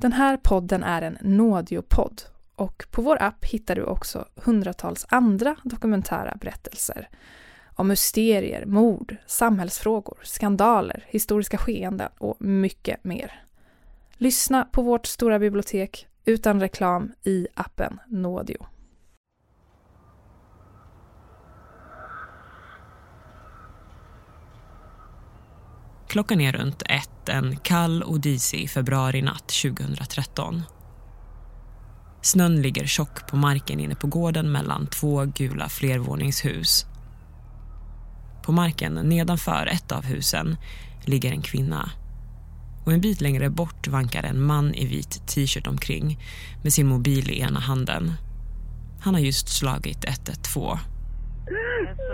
Den här podden är en Nådiopodd och på vår app hittar du också hundratals andra dokumentära berättelser om mysterier, mord, samhällsfrågor, skandaler, historiska skeenden och mycket mer. Lyssna på vårt stora bibliotek utan reklam i appen Nådio. Klockan är runt ett en kall och disig februarinatt 2013. Snön ligger tjock på marken inne på gården mellan två gula flervåningshus. På marken nedanför ett av husen ligger en kvinna. Och en bit längre bort vankar en man i vit t-shirt omkring med sin mobil i ena handen. Han har just slagit 112.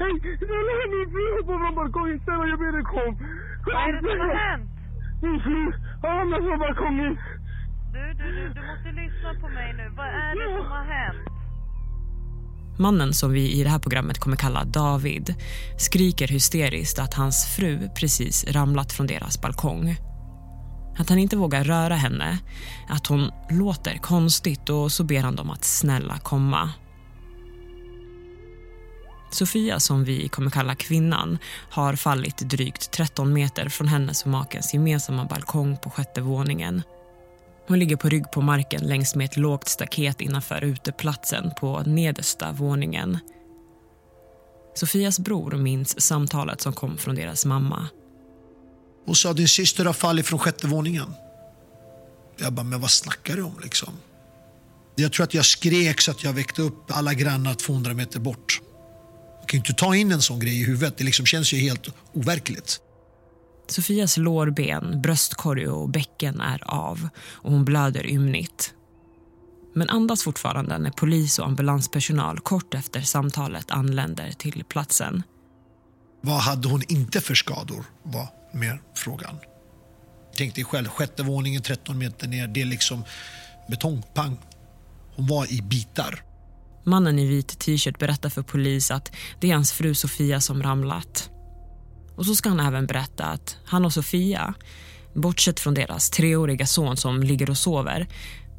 Hej, snälla min fru hoppade från balkongen. Snälla jag ber dig kom. Vad är det som har hänt? Min fru har ramlat från balkongen. Du, du, du, du måste lyssna på mig nu. Vad är det som har hänt? Mannen som vi i det här programmet kommer kalla David skriker hysteriskt att hans fru precis ramlat från deras balkong. Att han inte vågar röra henne, att hon låter konstigt och så ber han dem att snälla komma. Sofia, som vi kommer kalla kvinnan, har fallit drygt 13 meter från hennes och makens gemensamma balkong på sjätte våningen. Hon ligger på rygg på marken längs med ett lågt staket innanför uteplatsen på nedersta våningen. Sofias bror minns samtalet som kom från deras mamma. Hon sa din syster har fallit från sjätte våningen. Jag bara, men vad snackar du om liksom? Jag tror att jag skrek så att jag väckte upp alla grannar 200 meter bort. Jag kan ju inte ta in en sån grej i huvudet. Det liksom känns ju helt overkligt. Sofias lårben, bröstkorg och bäcken är av och hon blöder ymnigt. Men andas fortfarande när polis och ambulanspersonal kort efter samtalet anländer till platsen. Vad hade hon inte för skador, var mer frågan. Tänk dig själv, sjätte våningen 13 meter ner, det är liksom betongpang. Hon var i bitar. Mannen i vit t-shirt berättar för polis att det är hans fru Sofia som ramlat. Och så ska han även berätta att han och Sofia, bortsett från deras treåriga son som ligger och sover,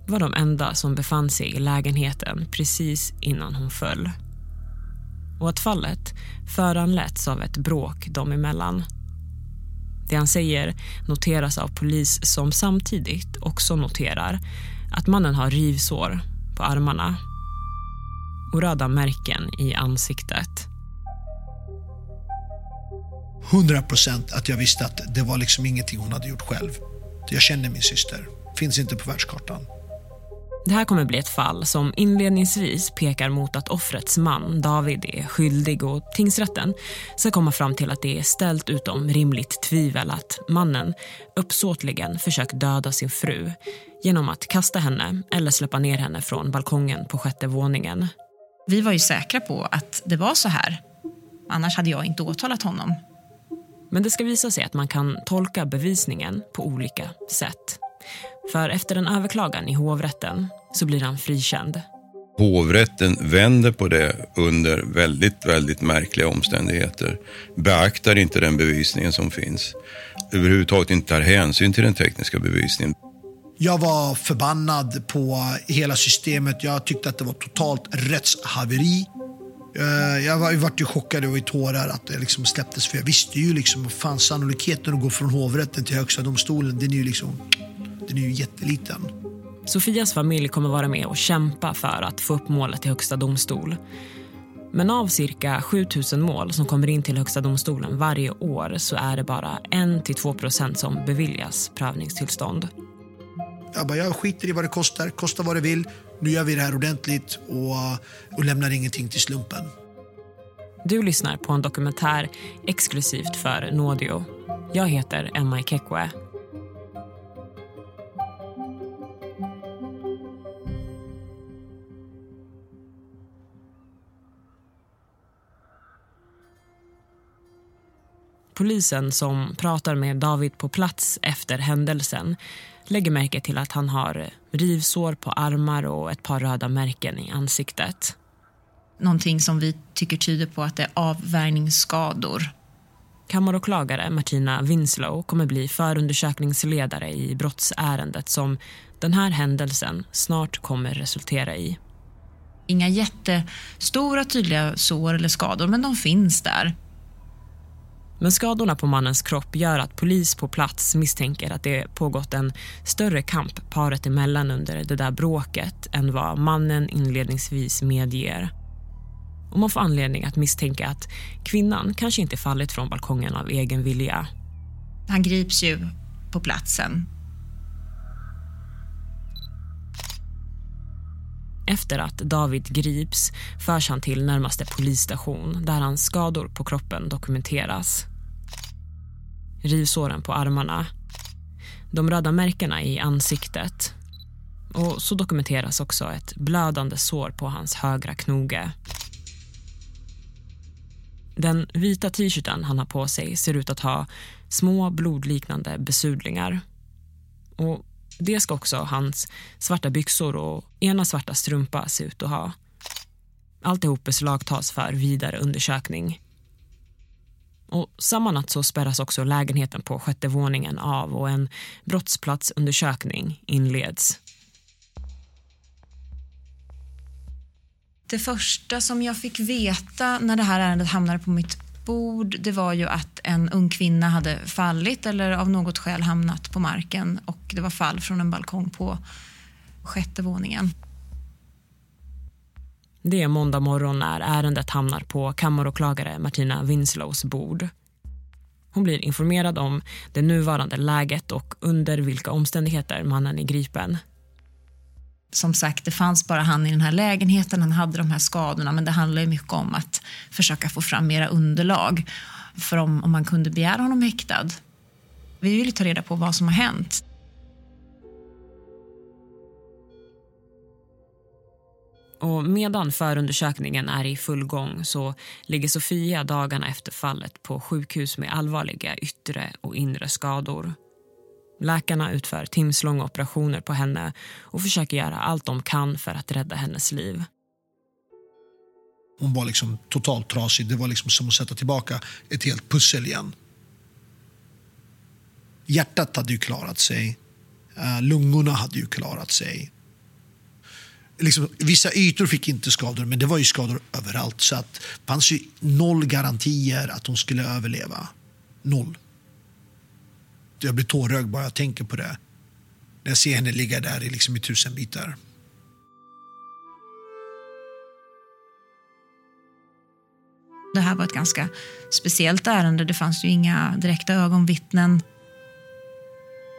var de enda som befann sig i lägenheten precis innan hon föll. Och att fallet föranletts av ett bråk dem emellan. Det han säger noteras av polis som samtidigt också noterar att mannen har rivsår på armarna och röda märken i ansiktet. 100 procent att jag visste att det var liksom ingenting hon hade gjort själv. Jag känner min syster. Finns inte på världskartan. Det här kommer bli ett fall som inledningsvis pekar mot att offrets man, David, är skyldig och tingsrätten ska komma fram till att det är ställt utom rimligt tvivel att mannen uppsåtligen försökt döda sin fru genom att kasta henne eller släppa ner henne från balkongen på sjätte våningen. Vi var ju säkra på att det var så här. Annars hade jag inte åtalat honom. Men det ska visa sig att man kan tolka bevisningen på olika sätt. För efter en överklagan i hovrätten så blir han frikänd. Hovrätten vänder på det under väldigt, väldigt märkliga omständigheter. Beaktar inte den bevisningen som finns. Överhuvudtaget inte tar hänsyn till den tekniska bevisningen. Jag var förbannad på hela systemet. Jag tyckte att det var totalt rättshaveri. Eh, jag var, jag var chockad och i tårar att det liksom släpptes. För jag visste ju liksom, fan sannolikheten att gå från hovrätten till högsta domstolen, den är ju liksom, den är ju jätteliten. Sofias familj kommer vara med och kämpa för att få upp målet till högsta domstol. Men av cirka 7000 mål som kommer in till högsta domstolen varje år så är det bara 1-2 procent som beviljas prövningstillstånd. Jag bara, jag skiter i vad det kostar, kosta vad det vill. Nu gör vi det här ordentligt och, eh, och lämnar ingenting till slumpen. Du lyssnar på en dokumentär exklusivt för Nådio. Jag heter Emma Ikekwe. Polisen som pratar med David på plats efter händelsen lägger märke till att han har rivsår på armar och ett par röda märken i ansiktet. Någonting som vi tycker tyder på att det är avvärjningsskador. kammaråklagare Martina Winslow kommer bli förundersökningsledare i brottsärendet som den här händelsen snart kommer resultera i. Inga jättestora tydliga sår eller skador, men de finns där. Men skadorna på mannens kropp gör att polis på plats misstänker att det pågått en större kamp paret emellan under det där bråket än vad mannen inledningsvis medger. Och man får anledning att misstänka att kvinnan kanske inte fallit från balkongen av egen vilja. Han grips ju på platsen. Efter att David grips förs han till närmaste polisstation där hans skador på kroppen dokumenteras. Rivsåren på armarna, de röda märkena i ansiktet och så dokumenteras också ett blödande sår på hans högra knoge. Den vita t-shirten han har på sig ser ut att ha små blodliknande besudlingar. Och det ska också hans svarta byxor och ena svarta strumpa se ut att ha. Alltihop beslagtas för vidare undersökning. Och samma natt så spärras också lägenheten på sjätte våningen av och en brottsplatsundersökning inleds. Det första som jag fick veta när det här ärendet hamnade på mitt bord det var ju att en ung kvinna hade fallit eller av något skäl hamnat på marken och det var fall från en balkong på sjätte våningen. Det är måndag morgon när ärendet hamnar på kammaråklagare Martina Winslows bord. Hon blir informerad om det nuvarande läget och under vilka omständigheter mannen är gripen. Som sagt, det fanns bara han i den här lägenheten, han hade de här skadorna men det handlar ju mycket om att försöka få fram mera underlag för om, om man kunde begära honom häktad. Vi vill ta reda på vad som har hänt. Och medan förundersökningen är i full gång så ligger Sofia dagarna efter fallet på sjukhus med allvarliga yttre och inre skador. Läkarna utför timslånga operationer på henne och försöker göra allt de kan för att rädda hennes liv. Hon var liksom totalt trasig. Det var liksom som att sätta tillbaka ett helt pussel igen. Hjärtat hade ju klarat sig. Eh, lungorna hade ju klarat sig. Liksom, vissa ytor fick inte skador, men det var ju skador överallt. Så att det fanns ju noll garantier att hon skulle överleva. Noll. Jag blir tårögd bara jag tänker på det. När jag ser henne ligga där i, liksom i tusen bitar. Det här var ett ganska speciellt ärende. Det fanns ju inga direkta ögonvittnen.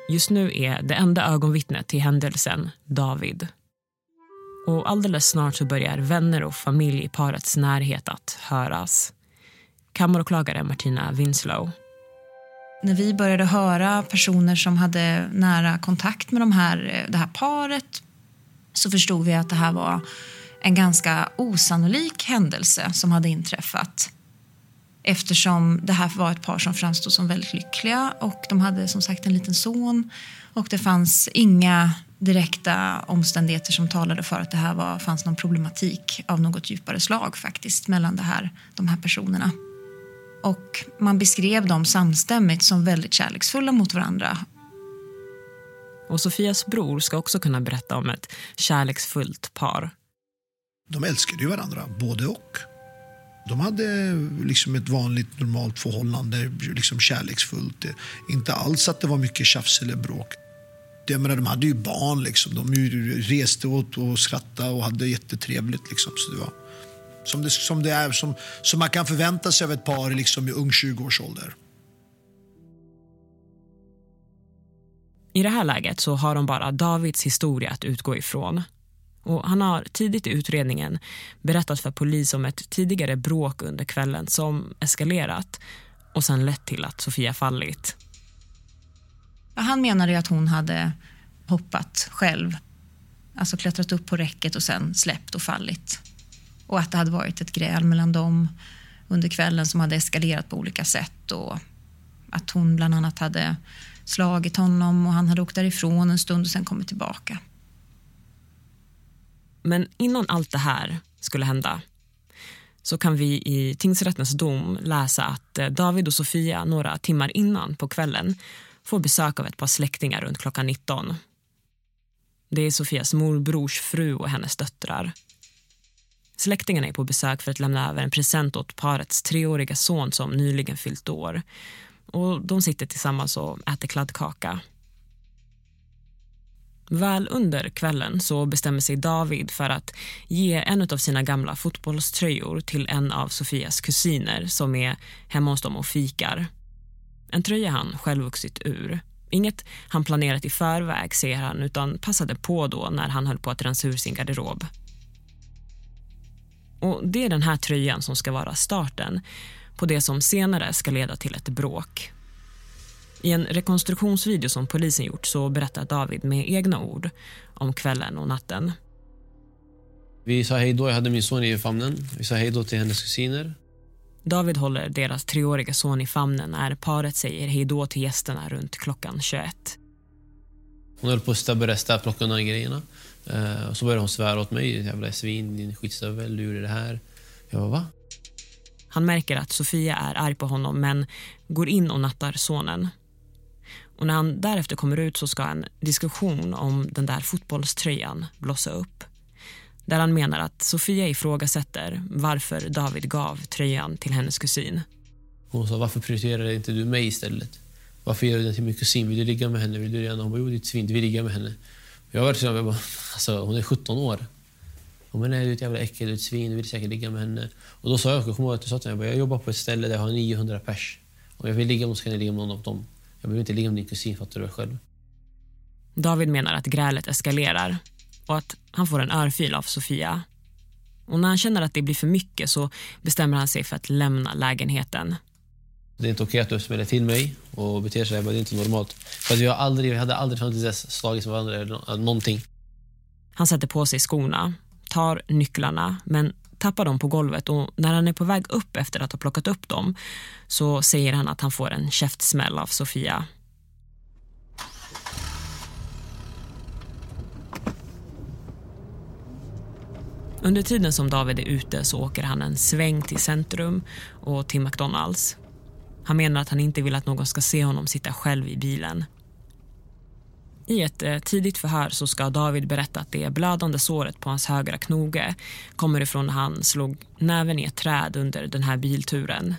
Just nu är det enda ögonvittnet till händelsen David. Och alldeles snart så börjar vänner och familj i parets närhet att höras. Kammaråklagare Martina Winslow. När vi började höra personer som hade nära kontakt med de här, eh, det här paret så förstod vi att det här var en ganska osannolik händelse som hade inträffat eftersom det här var ett par som framstod som väldigt lyckliga och de hade som sagt en liten son och det fanns inga direkta omständigheter som talade för att det här var, fanns någon problematik av något djupare slag faktiskt mellan det här, de här personerna. Och man beskrev dem samstämmigt som väldigt kärleksfulla mot varandra. Och Sofias bror ska också kunna berätta om ett kärleksfullt par. De älskade ju varandra, både och. De hade liksom ett vanligt normalt förhållande, liksom kärleksfullt. Inte alls att det var mycket tjafs eller bråk. Jag menar, de hade ju barn, liksom. de reste åt och skrattade och hade jättetrevligt. Liksom. Så det var som, det, som, det är, som, som man kan förvänta sig av ett par liksom, i ung 20-årsålder. I det här läget så har de bara Davids historia att utgå ifrån. Och han har tidigt i utredningen berättat för polis om ett tidigare bråk under kvällen som eskalerat och sen lett till att Sofia fallit. Han menade att hon hade hoppat själv. Alltså klättrat upp på räcket och sen släppt och fallit. Och att det hade varit ett gräl mellan dem under kvällen som hade eskalerat på olika sätt. Och att hon bland annat hade slagit honom och han hade åkt därifrån en stund och sen kommit tillbaka. Men innan allt det här skulle hända så kan vi i tingsrättens dom läsa att eh, David och Sofia några timmar innan på kvällen får besök av ett par släktingar runt klockan 19. Det är Sofias morbrors fru och hennes döttrar. Släktingarna är på besök för att lämna över en present åt parets treåriga son som nyligen fyllt år. Och De sitter tillsammans och äter kladdkaka. Väl under kvällen så bestämmer sig David för att ge en av sina gamla fotbollströjor till en av Sofias kusiner som är hemma hos dem och fikar. En tröja han själv vuxit ur. Inget han planerat i förväg, ser han, utan passade på då när han höll på att rensa ur sin garderob. Och Det är den här tröjan som ska vara starten på det som senare ska leda till ett bråk. I en rekonstruktionsvideo som polisen gjort så berättar David med egna ord om kvällen och natten. Vi sa hej då. Jag hade min son i famnen. Vi sa hej då till hennes kusiner. David håller deras treåriga son i famnen när paret säger hej då till gästerna runt klockan 21. Hon höll på att städa, plocka undan grejerna. Uh, och så började hon svära åt mig. Jävla svin, din skitstövel, du gjorde det här. Jag bara, va? Han märker att Sofia är arg på honom men går in och nattar sonen. Och när han därefter kommer ut så ska en diskussion om den där fotbollströjan blossa upp. Där han menar att Sofia ifrågasätter varför David gav tröjan till hennes kusin. Hon sa, varför prioriterar inte du mig istället? Varför gör du den till min kusin? Vill du ligga med henne? Vill du gärna? Hon bara, jo ditt svin, du vill ligga med henne. Jag var så jag bara, alltså, hon är 17 år. Hon bara, nej du är ett jävla äckel, du är ett svin, du vill säkert ligga med henne. Och då sa jag, jag kommer ihåg att jag sa till henne, jag jobbar på ett ställe där jag har 900 pers. Om jag vill ligga med dem så kan jag ligga med någon av dem. Jag behöver inte ligga med din kusin, fattar du själv. David menar att grälet eskalerar och att han får en örfil av Sofia. Och när han känner att det blir för mycket så bestämmer han sig för att lämna lägenheten. Det är inte okej att du smäller till mig och beter sig, det är inte normalt. För jag, aldrig, jag hade aldrig fram till dess slagits med varandra eller någonting. Han sätter på sig skorna, tar nycklarna men tappar dem på golvet och när han är på väg upp efter att ha plockat upp dem så säger han att han får en käftsmäll av Sofia. Under tiden som David är ute så åker han en sväng till centrum och till McDonalds. Han menar att han inte vill att någon ska se honom sitta själv i bilen. I ett eh, tidigt förhör så ska David berätta att det blödande såret på hans högra knoge kommer ifrån när han slog näven i ett träd under den här bilturen.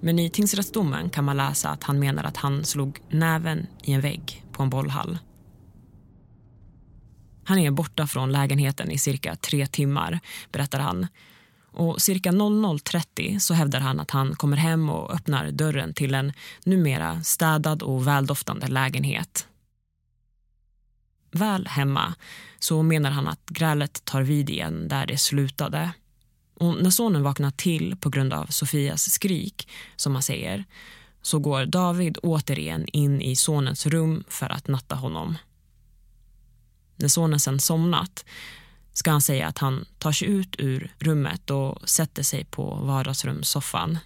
Men i tingsrättsdomen kan man läsa att han menar att han slog näven i en vägg på en bollhall. Han är borta från lägenheten i cirka tre timmar, berättar han. Och cirka 00.30 så hävdar han att han kommer hem och öppnar dörren till en numera städad och väldoftande lägenhet. Väl hemma så menar han att grälet tar vid igen där det slutade. Och när sonen vaknar till på grund av Sofias skrik, som han säger så går David återigen in i sonens rum för att natta honom. När sonen sen somnat ska han säga att han tar sig ut ur rummet och sätter sig på vardagsrumssoffan.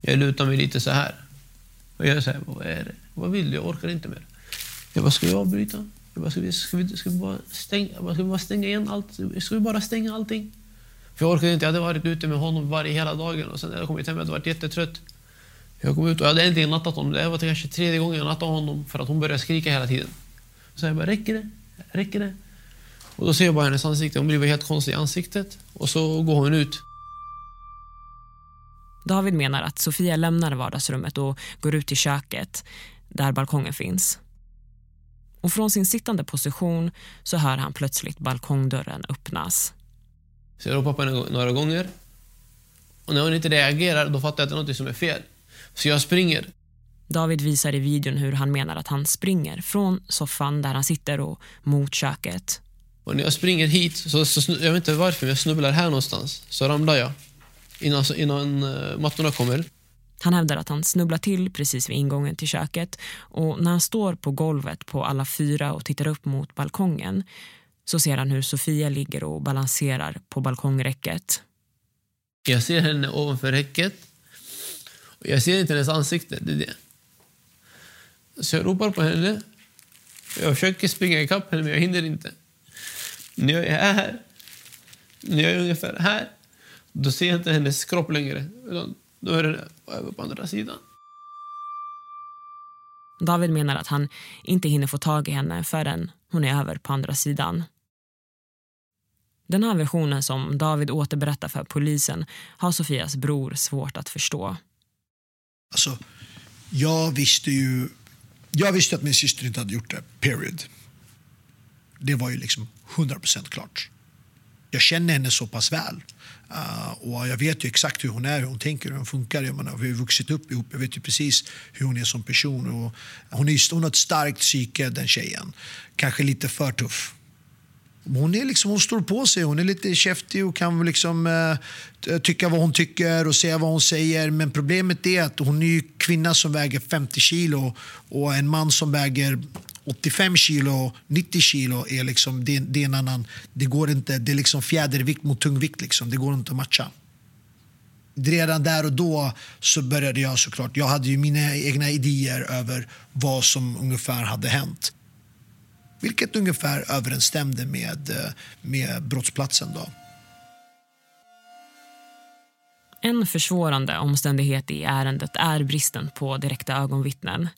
Jag lutar mig lite så här. Och jag säger, vad är det? Vad vill du? Jag orkar inte mer. Jag bara, ska vi avbryta? Jag bara, ska, vi, ska, vi, ska, vi bara stänga, ska vi bara stänga igen allt? Ska vi bara stänga allting? För jag orkade inte. Jag hade varit ute med honom varje hela dagen och sen när jag kommit hem jag hade varit jättetrött. Jag kom ut och jag hade äntligen nattat honom. Det var kanske tredje gången jag nattade honom för att hon började skrika hela tiden. Så jag bara, räcker det? Räcker det? Och då ser jag bara hennes ansikte. Hon blir helt konstig i ansiktet. Och så går hon ut. David menar att Sofia lämnar vardagsrummet och går ut i köket där balkongen finns. Och från sin sittande position så hör han plötsligt balkongdörren öppnas. Så jag ropar på henne några gånger. Och när hon inte reagerar då fattar jag att det är något som är fel. Så jag springer. David visar i videon hur han menar att han springer från soffan där han sitter och mot köket. Och när jag springer hit, så, så, jag vet inte varför, men jag snubblar här någonstans. Så ramlar jag innan, innan uh, mattorna kommer. Han hävdar att han snubblar till precis vid ingången till köket och när han står på golvet på alla fyra och tittar upp mot balkongen så ser han hur Sofia ligger och balanserar på balkongräcket. Jag ser henne ovanför räcket. Jag ser inte hennes ansikte. Det är det. Så jag ropar på henne. Jag försöker springa ikapp henne, men jag hinner inte. När jag är här, när jag är ungefär här, Då ser jag inte hennes kropp längre. Utan då är den över på andra sidan. David menar att han inte hinner få tag i henne förrän hon är över på andra sidan. Den här versionen som David återberättar för polisen har Sofias bror svårt att förstå. Alltså, jag visste ju jag visste att min syster inte hade gjort det, period. Det var ju liksom 100% klart. Jag känner henne så pass väl. Uh, och jag vet ju exakt hur hon är, hur hon tänker, hur hon funkar. Jag menar, vi har vuxit upp ihop. Jag vet ju precis hur hon är som person. Och hon, är, hon har ett starkt psyke, den tjejen. Kanske lite för tuff. Hon, är liksom, hon står på sig, hon är lite käftig och kan liksom, eh, tycka vad hon tycker och säga vad hon säger. Men problemet är att hon är ju kvinna som väger 50 kilo och en man som väger 85 kilo, 90 kilo är liksom, det, det är en annan, det går inte, det är liksom fjädervikt mot tungvikt liksom, det går inte att matcha. Redan där och då så började jag såklart, jag hade ju mina egna idéer över vad som ungefär hade hänt. Vilket ungefär överensstämde med, eh, med brottsplatsen då. En försvårande omständighet i ärendet är bristen på direkta ögonvittnen.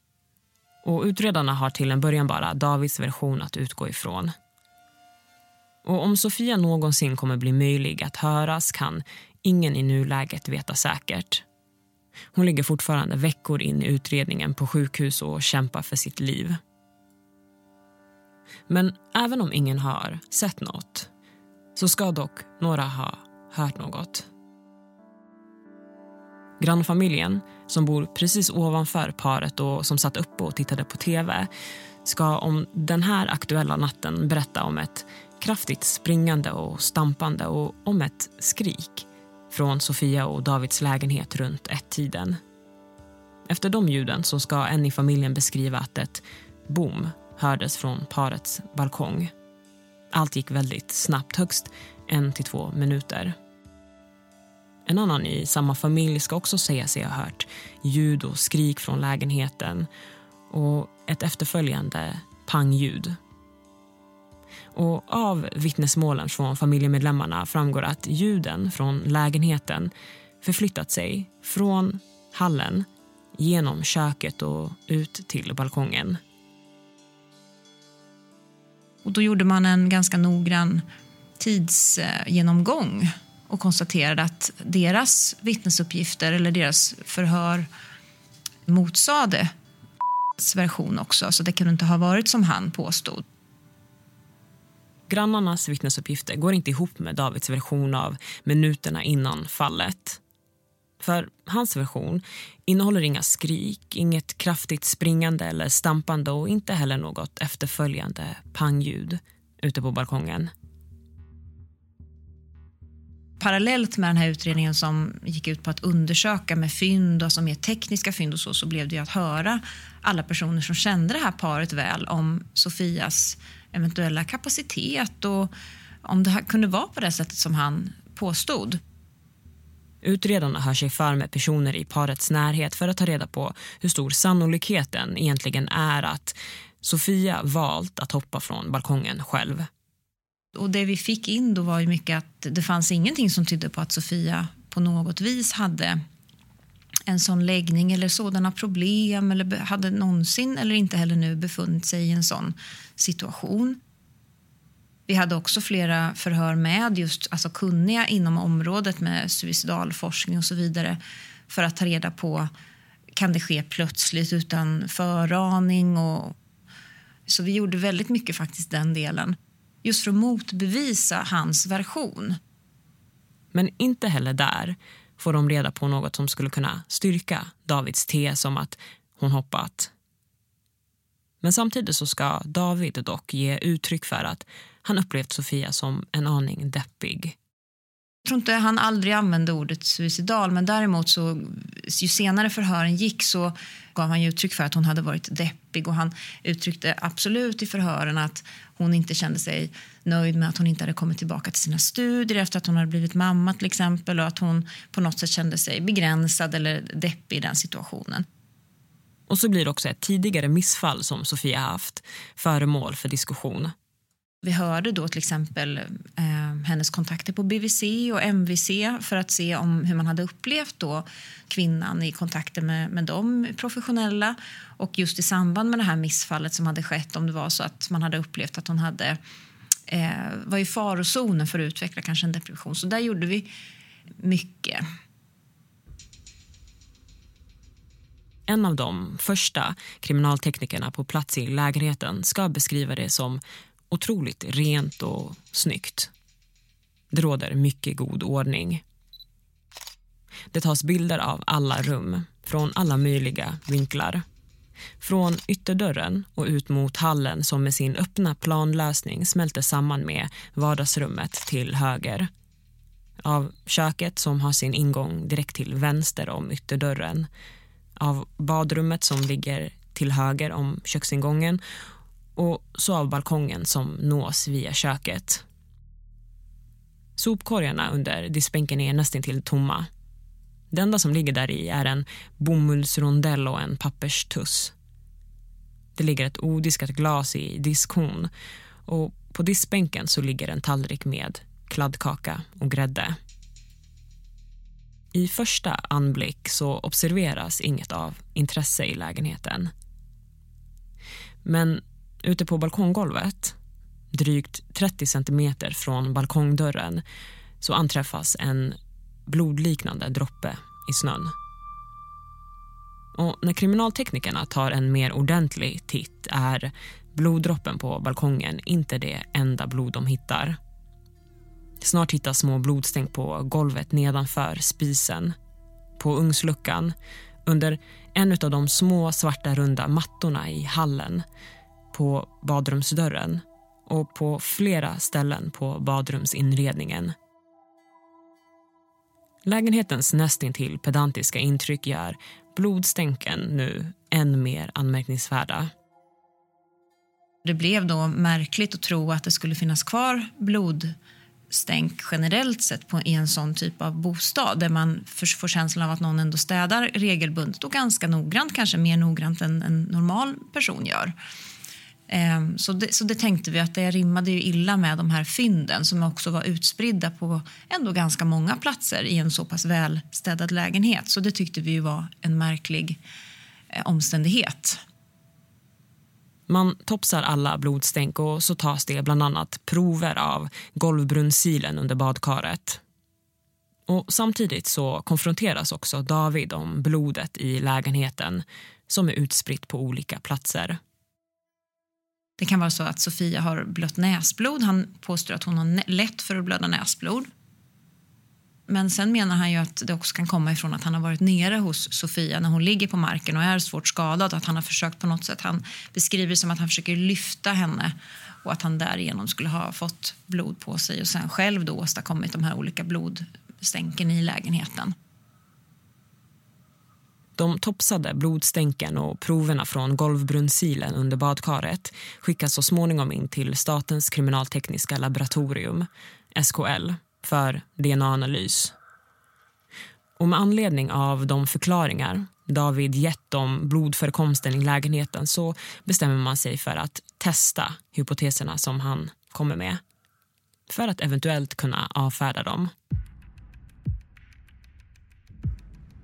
Och utredarna har till en början bara Davids version att utgå ifrån. Och om Sofia någonsin kommer bli möjlig att höras kan ingen i nuläget veta säkert. Hon ligger fortfarande veckor in i utredningen på sjukhus och kämpar för sitt liv. Men även om ingen har sett något så ska dock några ha hört något. Grannfamiljen, som bor precis ovanför paret och som satt uppe och tittade på tv ska om den här aktuella natten berätta om ett kraftigt springande och stampande och om ett skrik från Sofia och Davids lägenhet runt ett-tiden. Efter de ljuden så ska en i familjen beskriva att ett boom hördes från parets balkong. Allt gick väldigt snabbt, högst en till två minuter. En annan i samma familj ska också säga sig ha hört ljud och skrik från lägenheten och ett efterföljande pangljud. Och av vittnesmålen från familjemedlemmarna framgår att ljuden från lägenheten förflyttat sig från hallen genom köket och ut till balkongen. Och då gjorde man en ganska noggrann tidsgenomgång och konstaterade att deras vittnesuppgifter eller deras förhör motsade version också, så det kunde inte ha varit som han påstod. Grannarnas vittnesuppgifter går inte ihop med Davids version av minuterna innan fallet. För hans version innehåller inga skrik, inget kraftigt springande eller stampande och inte heller något efterföljande pangljud ute på balkongen parallellt med den här utredningen som gick ut på att undersöka med fynd, alltså mer tekniska fynd och så, så blev det att höra alla personer som kände det här paret väl om Sofias eventuella kapacitet och om det kunde vara på det sättet som han påstod. Utredarna hör sig för med personer i parets närhet för att ta reda på hur stor sannolikheten egentligen är att Sofia valt att hoppa från balkongen själv. Och det vi fick in då var ju mycket att det fanns ingenting som tydde på att Sofia på något vis hade en sån läggning eller sådana problem eller hade någonsin eller inte heller nu befunnit sig i en sån situation. Vi hade också flera förhör med just alltså kunniga inom området med suicidalforskning och så vidare för att ta reda på kan det ske plötsligt utan föraning. Och, så vi gjorde väldigt mycket faktiskt den delen just för att motbevisa hans version. Men inte heller där får de reda på något som skulle kunna styrka Davids tes om att hon hoppat. Men samtidigt så ska David dock ge uttryck för att han upplevt Sofia som en aning deppig. Jag tror inte han aldrig använde ordet suicidal men däremot så ju senare förhören gick så gav han uttryck för att hon hade varit deppig och han uttryckte absolut i förhören att hon inte kände sig nöjd med att hon inte hade kommit tillbaka till sina studier efter att hon hade blivit mamma till exempel och att hon på något sätt kände sig begränsad eller deppig i den situationen. Och så blir också ett tidigare missfall som Sofia haft föremål för diskussion. Vi hörde då till exempel eh, hennes kontakter på BVC och MVC för att se om hur man hade upplevt då kvinnan i kontakter med, med de professionella. Och just i samband med det här missfallet som hade skett, om det var så att man hade upplevt att hon hade eh, var i farozonen för att utveckla kanske en depression. Så där gjorde vi mycket. En av de första kriminalteknikerna på plats i lägenheten ska beskriva det som otroligt rent och snyggt. Det råder mycket god ordning. Det tas bilder av alla rum, från alla möjliga vinklar. Från ytterdörren och ut mot hallen som med sin öppna planlösning smälter samman med vardagsrummet till höger. Av köket som har sin ingång direkt till vänster om ytterdörren. Av badrummet som ligger till höger om köksingången och så av balkongen som nås via köket. Sopkorgarna under diskbänken är nästan till tomma. Det enda som ligger där i är en bomullsrondell och en papperstuss. Det ligger ett odiskat glas i diskhon och på diskbänken så ligger en tallrik med kladdkaka och grädde. I första anblick så observeras inget av intresse i lägenheten. Men ute på balkonggolvet, drygt 30 centimeter från balkongdörren så anträffas en blodliknande droppe i snön. Och när kriminalteknikerna tar en mer ordentlig titt är bloddroppen på balkongen inte det enda blod de hittar. Snart hittas små blodstänk på golvet nedanför spisen, på ugnsluckan, under en av de små svarta runda mattorna i hallen, på badrumsdörren och på flera ställen på badrumsinredningen. Lägenhetens nästintill pedantiska intryck gör blodstänken nu än mer anmärkningsvärda. Det blev då märkligt att tro att det skulle finnas kvar blodstänk generellt sett på, i en sån typ av bostad där man får känslan av att någon ändå städar regelbundet och ganska noggrant, kanske mer noggrant än en normal person gör. Ehm, så det, så det tänkte vi att det rimmade ju illa med de här fynden som också var utspridda på ändå ganska många platser i en så pass välstädad lägenhet. Så det tyckte vi var en märklig eh, omständighet. Man topsar alla blodstänk och så tas det bland annat prover av golvbrunnsilen under badkaret. Och samtidigt så konfronteras också David om blodet i lägenheten som är utspritt på olika platser. Det kan vara så att Sofia har blött näsblod. Han påstår att hon har lätt för att blöda näsblod. Men sen menar han ju att det också kan komma ifrån att han har varit nere hos Sofia när hon ligger på marken och är svårt skadad. Att han har försökt på något sätt. Han beskriver det som att han försöker lyfta henne och att han därigenom skulle ha fått blod på sig och sen själv då åstadkommit de här olika blodstänken i lägenheten. De topsade blodstänken och proverna från golvbrunnsilen under badkaret skickas så småningom in till Statens kriminaltekniska laboratorium, SKL, för DNA-analys. Och med anledning av de förklaringar David gett om blodförekomsten i lägenheten så bestämmer man sig för att testa hypoteserna som han kommer med för att eventuellt kunna avfärda dem.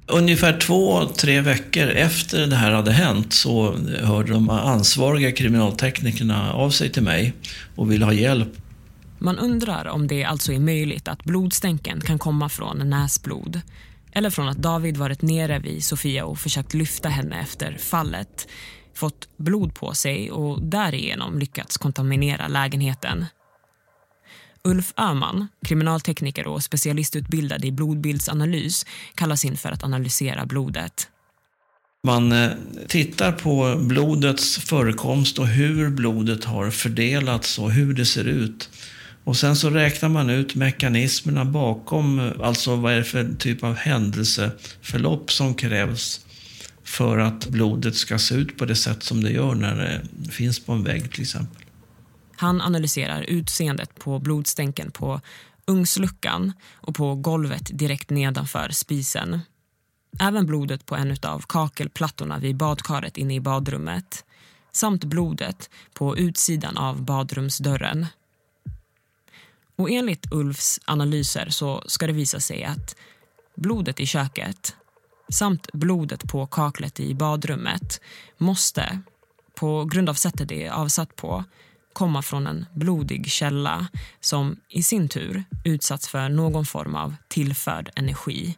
Ungefär två, tre veckor efter det här hade hänt så hörde de ansvariga kriminalteknikerna av sig till mig och ville ha hjälp. Man undrar om det alltså är möjligt att blodstänken kan komma från näsblod eller från att David varit nere vid Sofia och försökt lyfta henne efter fallet fått blod på sig och därigenom lyckats kontaminera lägenheten. Ulf Öhman, kriminaltekniker och specialistutbildad i blodbildsanalys kallas in för att analysera blodet. Man eh, tittar på blodets förekomst och hur blodet har fördelats och hur det ser ut. Och sen så räknar man ut mekanismerna bakom, alltså vad är det för typ av händelseförlopp som krävs för att blodet ska se ut på det sätt som det gör när det finns på en vägg till exempel. Han analyserar utseendet på blodstänken på ugnsluckan och på golvet direkt nedanför spisen. Även blodet på en av kakelplattorna vid badkaret inne i badrummet samt blodet på utsidan av badrumsdörren Och enligt Ulfs analyser så ska det visa sig att blodet i köket samt blodet på kaklet i badrummet måste, på grund av sättet det är avsatt på, komma från en blodig källa som i sin tur utsatts för någon form av tillförd energi.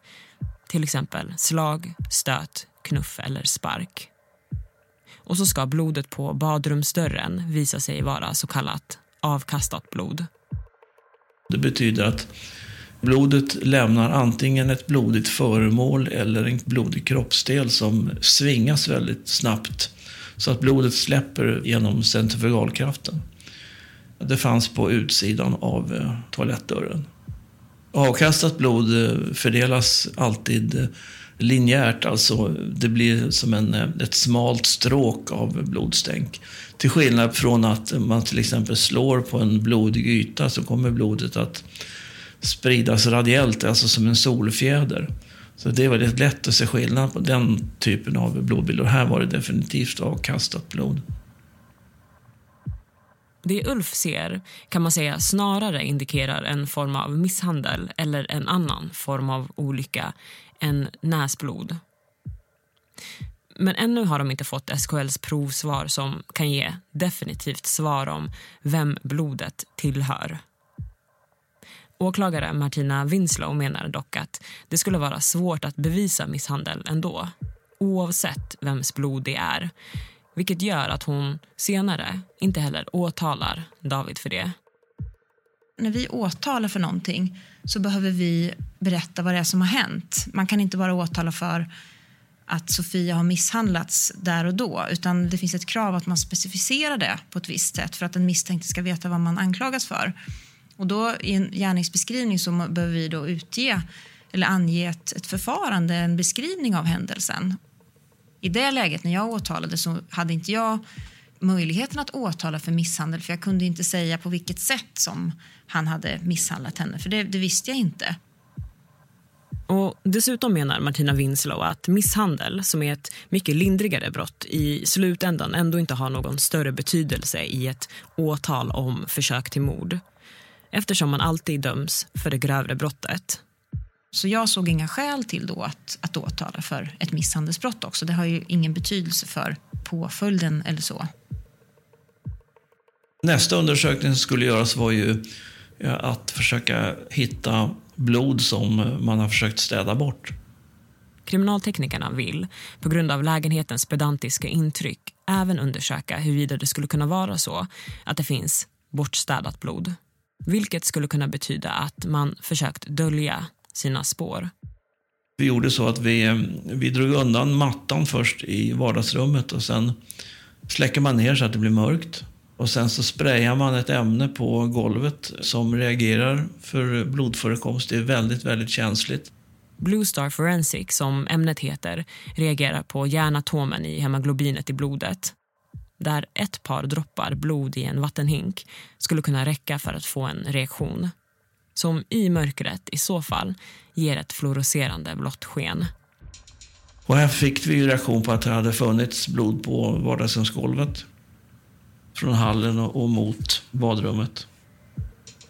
Till exempel slag, stöt, knuff eller spark. Och så ska blodet på badrumsdörren visa sig vara så kallat avkastat blod. Det betyder att blodet lämnar antingen ett blodigt föremål eller en blodig kroppsdel som svingas väldigt snabbt så att blodet släpper genom centrifugalkraften. Det fanns på utsidan av eh, toalettdörren. Avkastat blod eh, fördelas alltid eh, linjärt, alltså det blir som en, ett smalt stråk av blodstänk. Till skillnad från att man till exempel slår på en blodig yta så kommer blodet att spridas radiellt, alltså som en solfjäder. Så det är väldigt lätt att se skillnad på den typen av blodbilder. Här var det definitivt avkastat blod. Det Ulf ser kan man säga snarare indikerar en form av misshandel eller en annan form av olycka än näsblod. Men ännu har de inte fått SKLs provsvar som kan ge definitivt svar om vem blodet tillhör. Åklagare Martina Winslow menar dock att det skulle vara svårt att bevisa misshandel ändå oavsett vems blod det är vilket gör att hon senare inte heller åtalar David för det. När vi åtalar för någonting så behöver vi berätta vad det är som har hänt. Man kan inte bara åtala för att Sofia har misshandlats där och då utan det finns ett krav att man specificerar det på ett visst sätt för att den misstänkte ska veta vad man anklagas för. Och då i en gärningsbeskrivning så behöver vi då utge eller ange ett, ett förfarande, en beskrivning av händelsen. I det läget när jag åtalade så hade inte jag möjligheten att åtala för misshandel för jag kunde inte säga på vilket sätt som han hade misshandlat henne, för det, det visste jag inte. Och Dessutom menar Martina Winslow att misshandel, som är ett mycket lindrigare brott i slutändan ändå inte har någon större betydelse i ett åtal om försök till mord eftersom man alltid döms för det grövre brottet. Så jag såg inga skäl till då att, att åtala för ett misshandelsbrott också. Det har ju ingen betydelse för påföljden eller så. Nästa undersökning som skulle göras var ju att försöka hitta blod som man har försökt städa bort. Kriminalteknikerna vill, på grund av lägenhetens pedantiska intryck även undersöka huruvida det skulle kunna vara så att det finns bortstädat blod. Vilket skulle kunna betyda att man försökt dölja sina spår. Vi gjorde så att vi, vi drog undan mattan först i vardagsrummet och sen släcker man ner så att det blir mörkt. Och sen så sprayar man ett ämne på golvet som reagerar för blodförekomst. Det är väldigt, väldigt känsligt. Blue Star Forensic, som ämnet heter, reagerar på järnatomen i hemoglobinet i blodet. Där ett par droppar blod i en vattenhink skulle kunna räcka för att få en reaktion som i mörkret i så fall ger ett fluorescerande blått sken. Och här fick vi reaktion på att det hade funnits blod på vardagsrumsgolvet. Från hallen och mot badrummet.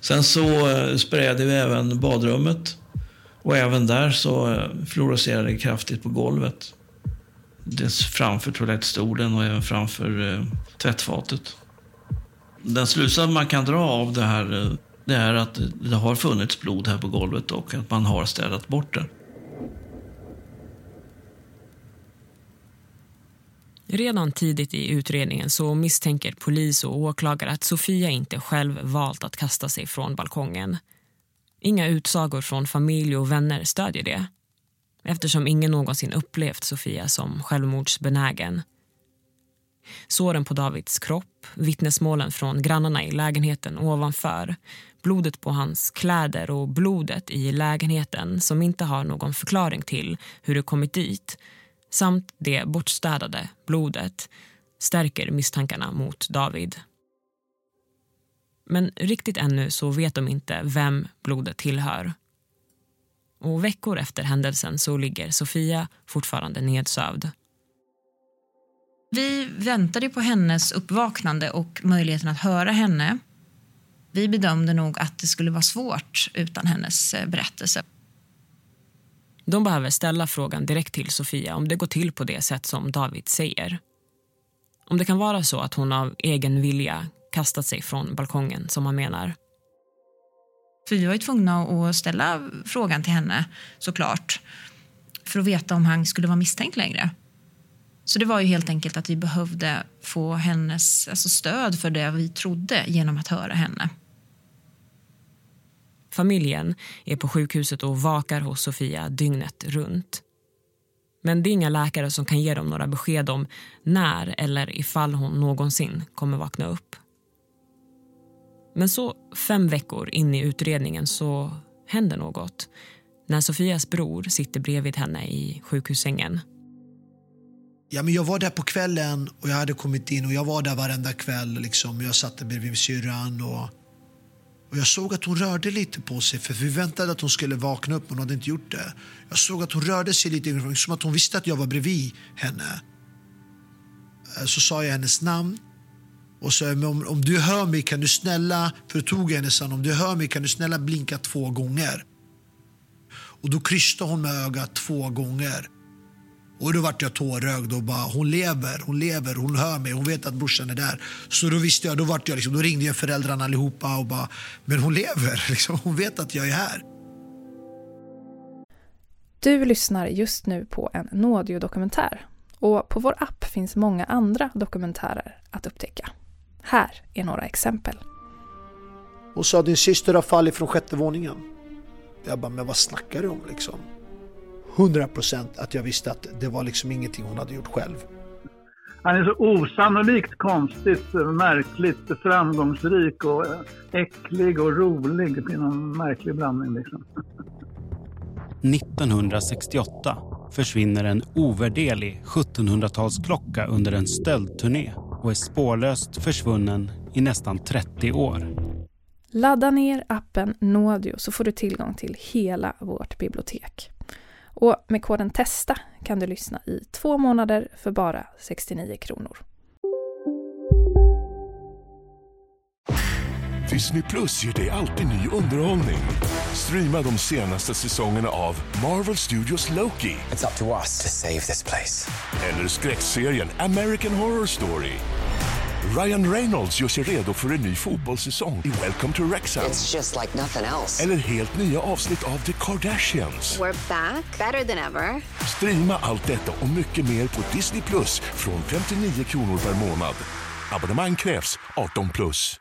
Sen så eh, sprayade vi även badrummet. Och även där så eh, fluorescerade det kraftigt på golvet. Dels framför toalettstolen och även framför eh, tvättfatet. Den slutsats man kan dra av det här eh, det är att det har funnits blod här på golvet och att man har städat bort det. Redan tidigt i utredningen så misstänker polis och åklagare att Sofia inte själv valt att kasta sig från balkongen. Inga utsagor från familj och vänner stödjer det eftersom ingen någonsin upplevt Sofia som självmordsbenägen. Såren på Davids kropp, vittnesmålen från grannarna i lägenheten ovanför blodet på hans kläder och blodet i lägenheten som inte har någon förklaring till hur det kommit dit samt det bortstädade blodet stärker misstankarna mot David. Men riktigt ännu så vet de inte vem blodet tillhör. Och veckor efter händelsen så ligger Sofia fortfarande nedsövd. Vi väntade på hennes uppvaknande och möjligheten att höra henne Vi bedömde nog att det skulle vara svårt utan hennes eh, berättelse. De behöver ställa frågan direkt till Sofia om det går till på det sätt som David säger. Om det kan vara så att hon av egen vilja kastat sig från balkongen som han menar. För vi var ju tvungna att ställa frågan till henne såklart. För att veta om han skulle vara misstänkt längre. Så det var ju helt enkelt att vi behövde få hennes alltså stöd för det vi trodde genom att höra henne. Familjen är på sjukhuset och vakar hos Sofia dygnet runt. Men det är inga läkare som kan ge dem några besked om när eller ifall hon någonsin kommer vakna upp. Men så fem veckor in i utredningen så händer något när Sofias bror sitter bredvid henne i sjukhussängen. Ja, men jag var där på kvällen och jag hade kommit in och jag var där varenda kväll. Liksom. Jag satt där bredvid syrran och, och jag såg att hon rörde lite på sig för vi väntade att hon skulle vakna upp men hon hade inte gjort det. Jag såg att hon rörde sig lite, som att hon visste att jag var bredvid henne. Eh, så sa jag hennes namn och sa om, om du hör mig kan du snälla, för då tog jag hennes hand, om du hör mig kan du snälla blinka två gånger. Och då kryssade hon med ögat två gånger. Och då vart jag tårögd och bara, hon lever, hon lever, hon hör mig, hon vet att brorsan är där. Så då visste jag, då vart jag liksom, då ringde jag föräldrarna allihopa och bara, men hon lever, liksom, hon vet att jag är här. Du lyssnar just nu på en Nådio-dokumentär och på vår app finns många andra dokumentärer att upptäcka. Här är några exempel. Hon sa din syster har fallit från sjätte våningen. Jag bara, men vad snackar du om liksom? 100 procent att jag visste att det var liksom ingenting hon hade gjort själv. Han är så osannolikt konstigt, märkligt, framgångsrik och äcklig och rolig. Det är någon märklig blandning liksom. 1968 försvinner en ovärderlig 1700-talsklocka under en stöldturné och är spårlöst försvunnen i nästan 30 år. Ladda ner appen Nådio så får du tillgång till hela vårt bibliotek. Och med koden TESTA kan du lyssna i två månader för bara 69 kronor. Disney Plus ger dig alltid ny underhållning. Streama de senaste säsongerna av Marvel Studios Loki. It's up to us to save this place. Eller skräckserien American Horror Story. Ryan Reynolds gör sig redo för en ny fotbollssäsong i Welcome to Wrexham. It's just like nothing else. Eller helt nya avsnitt av The Kardashians. We're back, better than ever. Streama allt detta och mycket mer på Disney Plus från 59 kronor per månad. Abonnemang krävs 18 plus.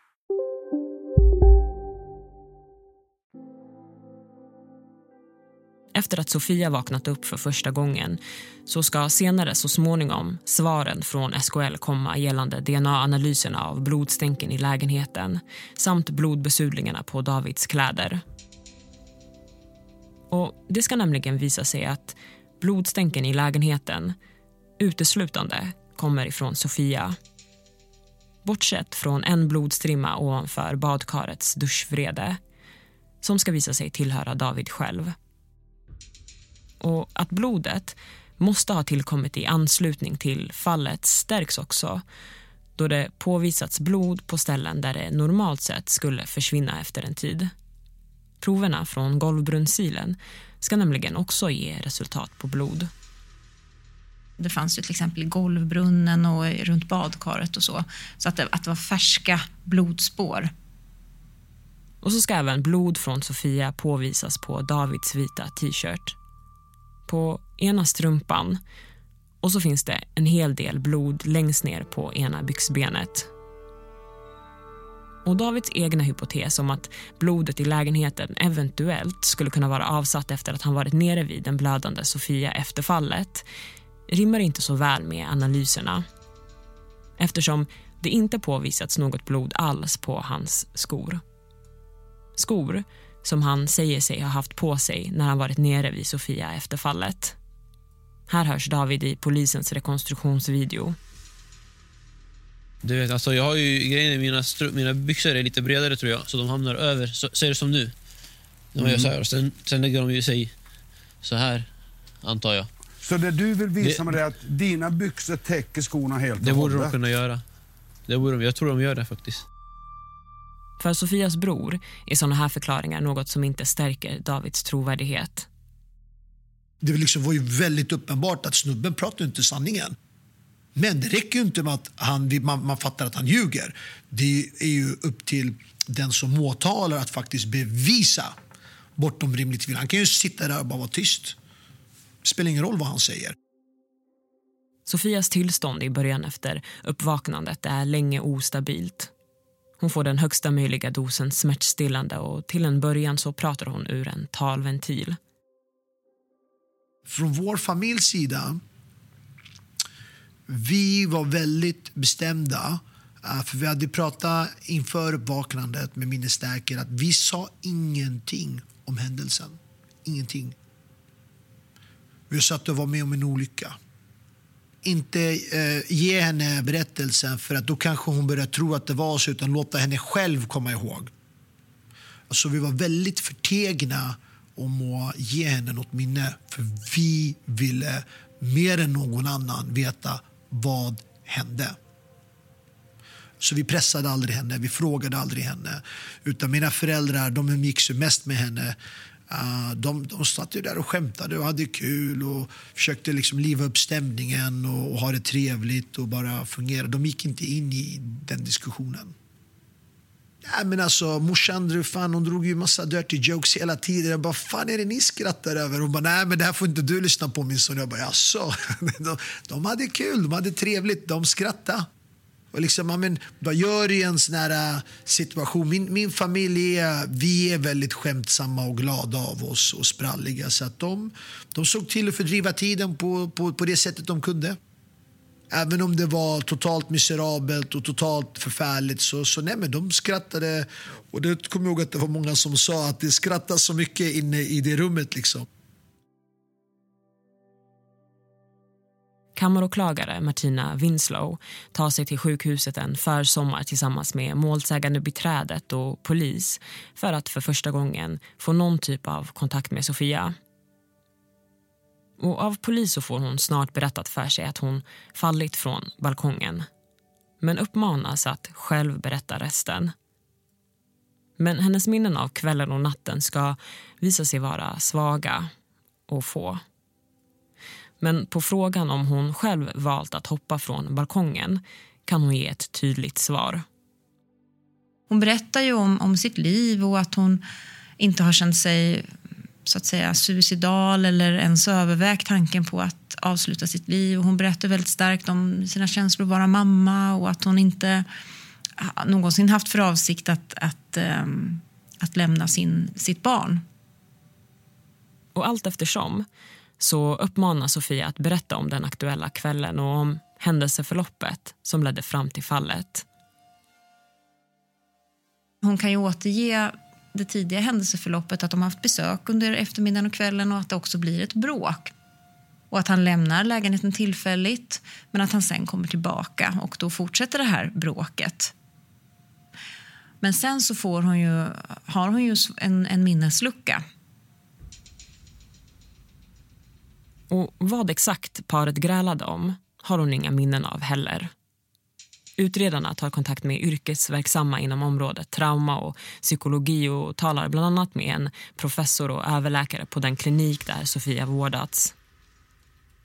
Efter att Sofia vaknat upp för första gången så ska senare så småningom svaren från SKL komma gällande DNA-analyserna av blodstänken i lägenheten samt blodbesudlingarna på Davids kläder. Och Det ska nämligen visa sig att blodstänken i lägenheten uteslutande kommer ifrån Sofia. Bortsett från en blodstrimma ovanför badkarets duschvrede som ska visa sig tillhöra David själv och att blodet måste ha tillkommit i anslutning till fallet stärks också då det påvisats blod på ställen där det normalt sett skulle försvinna efter en tid. Proverna från golvbrunnsilen ska nämligen också ge resultat på blod. Det fanns ju till exempel i golvbrunnen och runt badkaret och så. Så att det, att det var färska blodspår. Och så ska även blod från Sofia påvisas på Davids vita t-shirt på ena strumpan och så finns det en hel del blod längst ner på ena byxbenet. Och Davids egna hypotes om att blodet i lägenheten eventuellt skulle kunna vara avsatt efter att han varit nere vid den blödande Sofia efter fallet rimmar inte så väl med analyserna eftersom det inte påvisats något blod alls på hans skor. Skor som han säger sig ha haft på sig när han varit nere vid Sofia efter fallet. Här hörs David i polisens rekonstruktionsvideo. Du vet, alltså jag har ju grejen mina, mina byxor är lite bredare tror jag, så de hamnar över. Så, är det som nu. De mm. gör så här och sen, sen lägger de ju sig så här, antar jag. Så det du vill visa det, med det är att dina byxor täcker skorna helt Det borde de kunna göra. Det borde de, jag tror de gör det faktiskt. För Sofias bror är såna här förklaringar något som inte stärker Davids trovärdighet. Det liksom var ju väldigt uppenbart att snubben pratar inte sanningen. Men det räcker inte med att han, man, man fattar att han ljuger. Det är ju upp till den som åtalar att faktiskt bevisa bortom rimligt tvivel. Han kan ju sitta där och bara vara tyst. Det spelar ingen roll vad han säger. Sofias tillstånd i början efter uppvaknandet är länge ostabilt. Hon får den högsta möjliga dosen smärtstillande och till en början så pratar hon ur en talventil. Från vår familjs sida, vi var väldigt bestämda. Eh, för vi hade pratat inför uppvaknandet med minnesstärkare att vi sa ingenting om händelsen. Ingenting. Vi sa att var med om en olycka. Inte eh, ge henne berättelsen för att då kanske hon börjar tro att det var så utan låta henne själv komma ihåg. Alltså, vi var väldigt förtegna om att ge henne något minne för vi ville mer än någon annan veta vad hände. Så vi pressade aldrig henne, vi frågade aldrig henne. Utan mina föräldrar de umgicks mest med henne. Ah, de, de satt ju där och skämtade och hade kul och försökte liksom liva upp stämningen och, och ha det trevligt och bara fungera. De gick inte in i den diskussionen. Ja, men alltså, morsan fan, hon drog ju massa dirty jokes hela tiden. Jag bara, fan är det ni skrattar över? Hon bara, nej men det här får inte du lyssna på min son. Jag bara, jaså? De, de hade kul, de hade trevligt, de skrattade. Och liksom, men, vad gör du i en sån här äh, situation? Min, min familj är, vi är väldigt skämtsamma och glada av oss och spralliga. Så att de, de såg till att fördriva tiden på, på, på det sättet de kunde. Även om det var totalt miserabelt och totalt förfärligt så, så nej, men de skrattade. Och det kommer jag ihåg att det var många som sa att det skrattas så mycket inne i det rummet. Liksom. Kammaråklagare Martina Winslow tar sig till sjukhuset en försommar tillsammans med målsägande beträdet och polis för att för första gången få någon typ av kontakt med Sofia. Och av polis får hon snart berättat för sig att hon fallit från balkongen men uppmanas att själv berätta resten. Men hennes minnen av kvällen och natten ska visa sig vara svaga och få. Men på frågan om hon själv valt att hoppa från balkongen kan hon ge ett tydligt svar. Hon berättar ju om, om sitt liv och att hon inte har känt sig så att säga suicidal eller ens övervägt tanken på att avsluta sitt liv. Hon berättar väldigt starkt om sina känslor att vara mamma och att hon inte någonsin haft för avsikt att, att, um, att lämna sin, sitt barn. Och allt eftersom så uppmanar Sofia att berätta om den aktuella kvällen och om händelseförloppet som ledde fram till fallet. Hon kan ju återge det tidiga händelseförloppet att de har haft besök under eftermiddagen och kvällen och att det också blir ett bråk. Och att han lämnar lägenheten tillfälligt men att han sen kommer tillbaka och då fortsätter det här bråket. Men sen så får hon ju, har hon ju en, en minneslucka Och vad exakt paret grälade om har hon inga minnen av heller. Utredarna tar kontakt med yrkesverksamma inom området trauma och psykologi och talar bland annat med en professor och överläkare på den klinik där Sofia vårdats.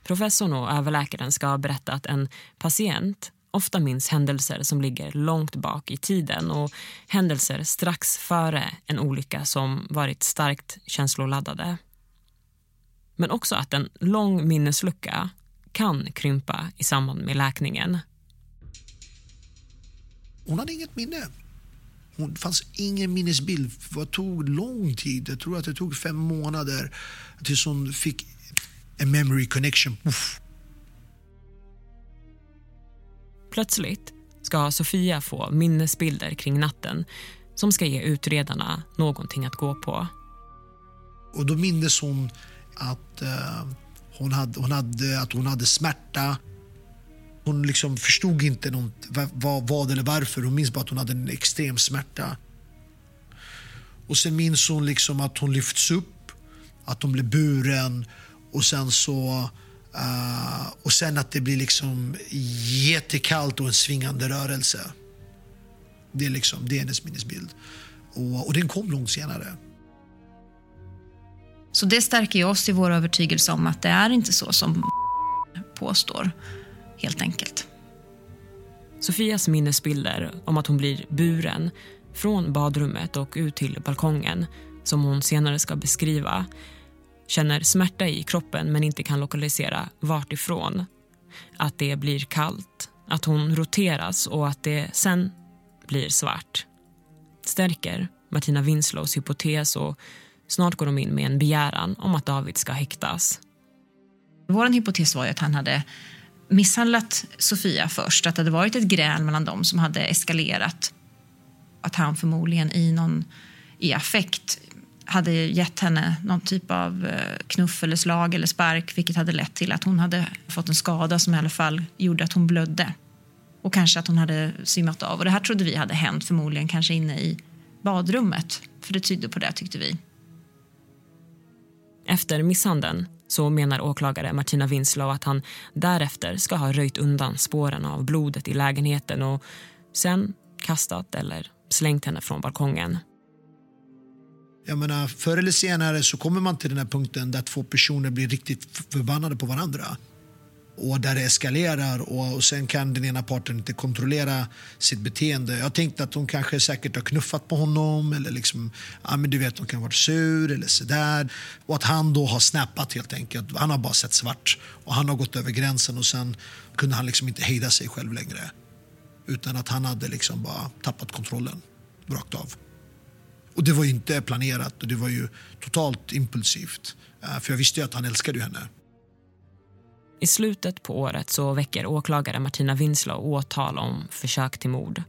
Professorn och överläkaren ska berätta att en patient ofta minns händelser som ligger långt bak i tiden och händelser strax före en olycka som varit starkt känsloladdade. Men också att en lång minneslucka kan krympa i samband med läkningen. Hon hade inget minne. Hon, fanns ingen minnesbild. Det tog lång tid. Jag tror att det tog fem månader tills hon fick en memory connection. Uff. Plötsligt ska Sofia få minnesbilder kring natten som ska ge utredarna någonting att gå på. Och då mindes hon att, eh, hon, hade, hon hade, att hon hade smärta. Hon liksom förstod inte något, vad, vad eller varför. Hon minns bara att hon hade en extrem smärta. Och Sen minns hon liksom att hon lyfts upp, att hon blir buren och sen så uh, och sen att det blir liksom jättekallt och en svingande rörelse. Det är, liksom, det är hennes minnesbild. Och, och den kom långt senare. Så det stärker ju oss i vår övertygelse om att det är inte så som påstår, helt enkelt. Sofias minnesbilder om att hon blir buren från badrummet och ut till balkongen som hon senare ska beskriva känner smärta i kroppen men inte kan lokalisera vart ifrån. Att det blir kallt, att hon roteras och att det sen blir svart. Stärker Martina Winslows hypotes och snart går de in med en begäran om att David ska häktas. Vår hypotes var att han hade misshandlat Sofia först, att det hade varit ett gräl mellan dem som hade eskalerat. Att han förmodligen i någon i affekt hade gett henne någon typ av eh, knuff eller slag eller spark vilket hade lett till att hon hade fått en skada som i alla fall gjorde att hon blödde. Och kanske att hon hade svimmat av. Och det här trodde vi hade hänt förmodligen kanske inne i badrummet. För det tydde på det tyckte vi. Efter misshandeln så menar åklagare Martina Winslow att han därefter ska ha röjt undan spåren av blodet i lägenheten och sen kastat eller slängt henne från balkongen. Jag menar, förr eller senare så kommer man till den här punkten där två personer blir riktigt förbannade på varandra. Och där det eskalerar och, och sen kan den ena parten inte kontrollera sitt beteende. Jag tänkte att hon kanske säkert har knuffat på honom eller liksom, ja men du vet, hon kan ha varit sur eller sådär. Och att han då har snappat helt enkelt. Han har bara sett svart och han har gått över gränsen och sen kunde han liksom inte hejda sig själv längre. Utan att han hade liksom bara tappat kontrollen rakt av. Och det var ju inte planerat och det var ju totalt impulsivt. Eh, för jag visste ju att han älskade henne. I slutet på året så väcker åklagare Martina Winslow åtal om försök till mord.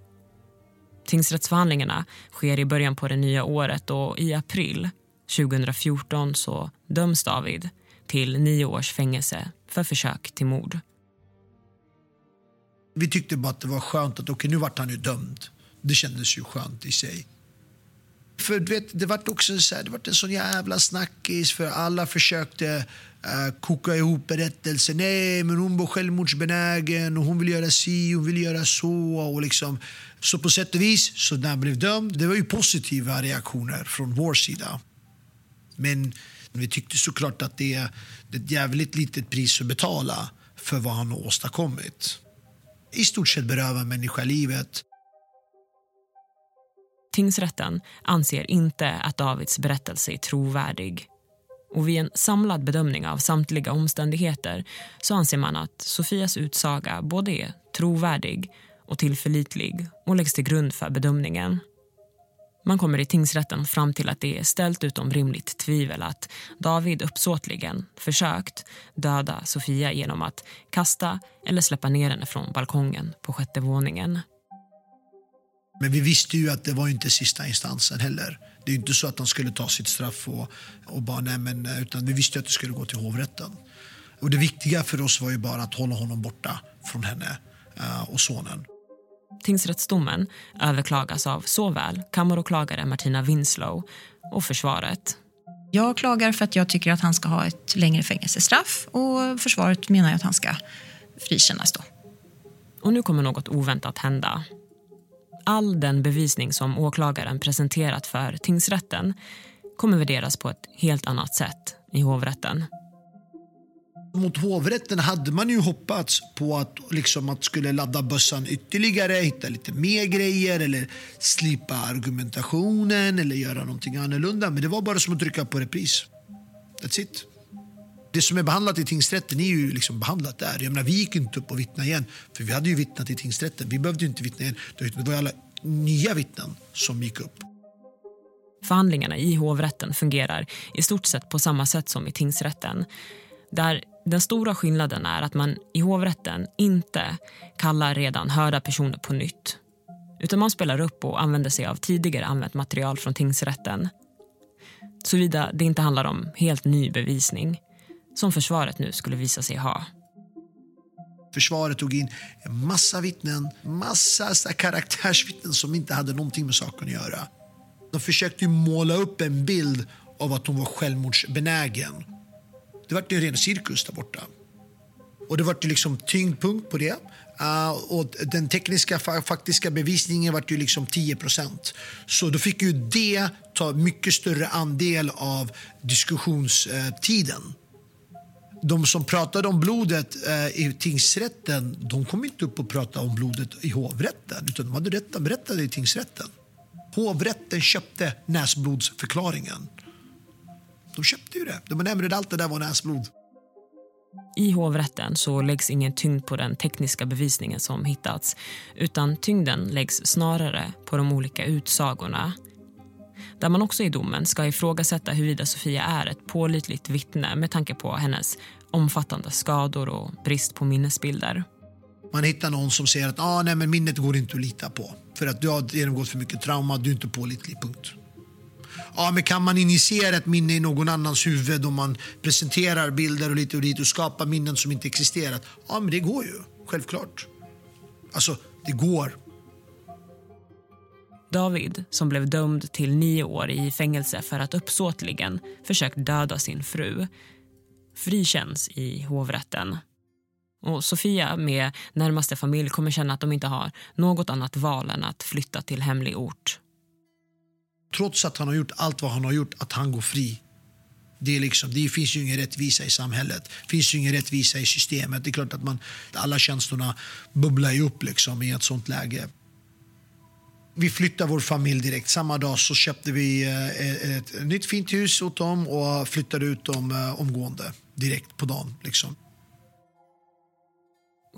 Tingsrättsförhandlingarna sker i början på det nya året och i april 2014 så döms David till nio års fängelse för försök till mord. Vi tyckte bara att det var skönt att okay, nu vart han ju dömd. Det kändes ju skönt i sig. För du vet, det vart också så här, det vart en sån jävla snackis för alla försökte Eh, koka ihop berättelser. Nej, men hon var självmordsbenägen och hon vill göra si, hon vill göra så. Och liksom. Så på sätt och vis, så när han blev dömd, det var ju positiva reaktioner från vår sida. Men vi tyckte såklart att det är ett jävligt litet pris att betala för vad han har åstadkommit. I stort sett beröva människa livet. Tingsrätten anser inte att Davids berättelse är trovärdig. Och vid en samlad bedömning av samtliga omständigheter så anser man att Sofias utsaga både är trovärdig och tillförlitlig och läggs till grund för bedömningen. Man kommer i tingsrätten fram till att det är ställt utom rimligt tvivel att David uppsåtligen försökt döda Sofia genom att kasta eller släppa ner henne från balkongen på sjätte våningen. Men vi visste ju att det var inte sista instansen heller. Det är inte så att han skulle ta sitt straff och, och bara, nej men, utan vi visste att det skulle gå till hovrätten. Och det viktiga för oss var ju bara att hålla honom borta från henne uh, och sonen. Tingsrättsdomen överklagas av såväl kammaråklagare Martina Winslow och försvaret. Jag klagar för att jag tycker att han ska ha ett längre fängelsestraff och försvaret menar att han ska frikännas då. Och nu kommer något oväntat hända. All den bevisning som åklagaren presenterat för tingsrätten kommer värderas på ett helt annat sätt i hovrätten. Mot hovrätten hade man ju hoppats på att liksom att skulle ladda bössan ytterligare, hitta lite mer grejer eller slipa argumentationen eller göra någonting annorlunda. Men det var bara som att trycka på repris. That's it. Det som är behandlat i tingsrätten är ju liksom behandlat där. Jag menar, vi gick inte upp och vittnade igen, för vi hade ju vittnat i tingsrätten. Vi behövde inte vittna igen. Det var alla nya vittnen som gick upp. Förhandlingarna i hovrätten fungerar i stort sett på samma sätt som i tingsrätten. Där den stora skillnaden är att man i hovrätten inte kallar redan hörda personer på nytt. Utan man spelar upp och använder sig av tidigare använt material från tingsrätten. Såvida det inte handlar om helt ny bevisning som försvaret nu skulle visa sig ha. Försvaret tog in en massa vittnen, massa karaktärsvittnen som inte hade någonting med saken att göra. De försökte måla upp en bild av att hon var självmordsbenägen. Det var en ren cirkus där borta. Och det var liksom tyngdpunkt på det. Uh, och den tekniska faktiska bevisningen var ju liksom 10% Så då fick ju det ta mycket större andel av diskussionstiden. De som pratade om blodet eh, i tingsrätten de kom inte upp och pratade om blodet i hovrätten utan de hade rätt att berätta det i tingsrätten. Hovrätten köpte näsblodsförklaringen. De köpte ju det. De benämnde allt det där var näsblod. I hovrätten så läggs ingen tyngd på den tekniska bevisningen som hittats utan tyngden läggs snarare på de olika utsagorna. Där man också i domen ska ifrågasätta huruvida Sofia är ett pålitligt vittne med tanke på hennes omfattande skador och brist på minnesbilder. Man hittar någon som säger att ah, nej, men minnet går inte att lita på för att du har genomgått för mycket trauma, du är inte pålitlig, punkt. Ja, men kan man initiera ett minne i någon annans huvud om man presenterar bilder och lite och dit och skapar minnen som inte existerat? Ja, men det går ju. Självklart. Alltså, det går. David, som blev dömd till nio år i fängelse för att uppsåtligen försökt döda sin fru, frikänns i hovrätten. Och Sofia med närmaste familj kommer känna att de inte har något annat val än att flytta till hemlig ort trots att han har gjort allt vad han har gjort, att han går fri. Det, är liksom, det finns ju ingen rättvisa i samhället. Det finns ju ingen rättvisa i systemet. Det är klart att man, alla känslorna bubblar upp liksom i ett sånt läge. Vi flyttade vår familj direkt. Samma dag så köpte vi eh, eh, ett nytt fint hus åt dem och flyttade ut dem eh, omgående. Direkt på dagen. Liksom.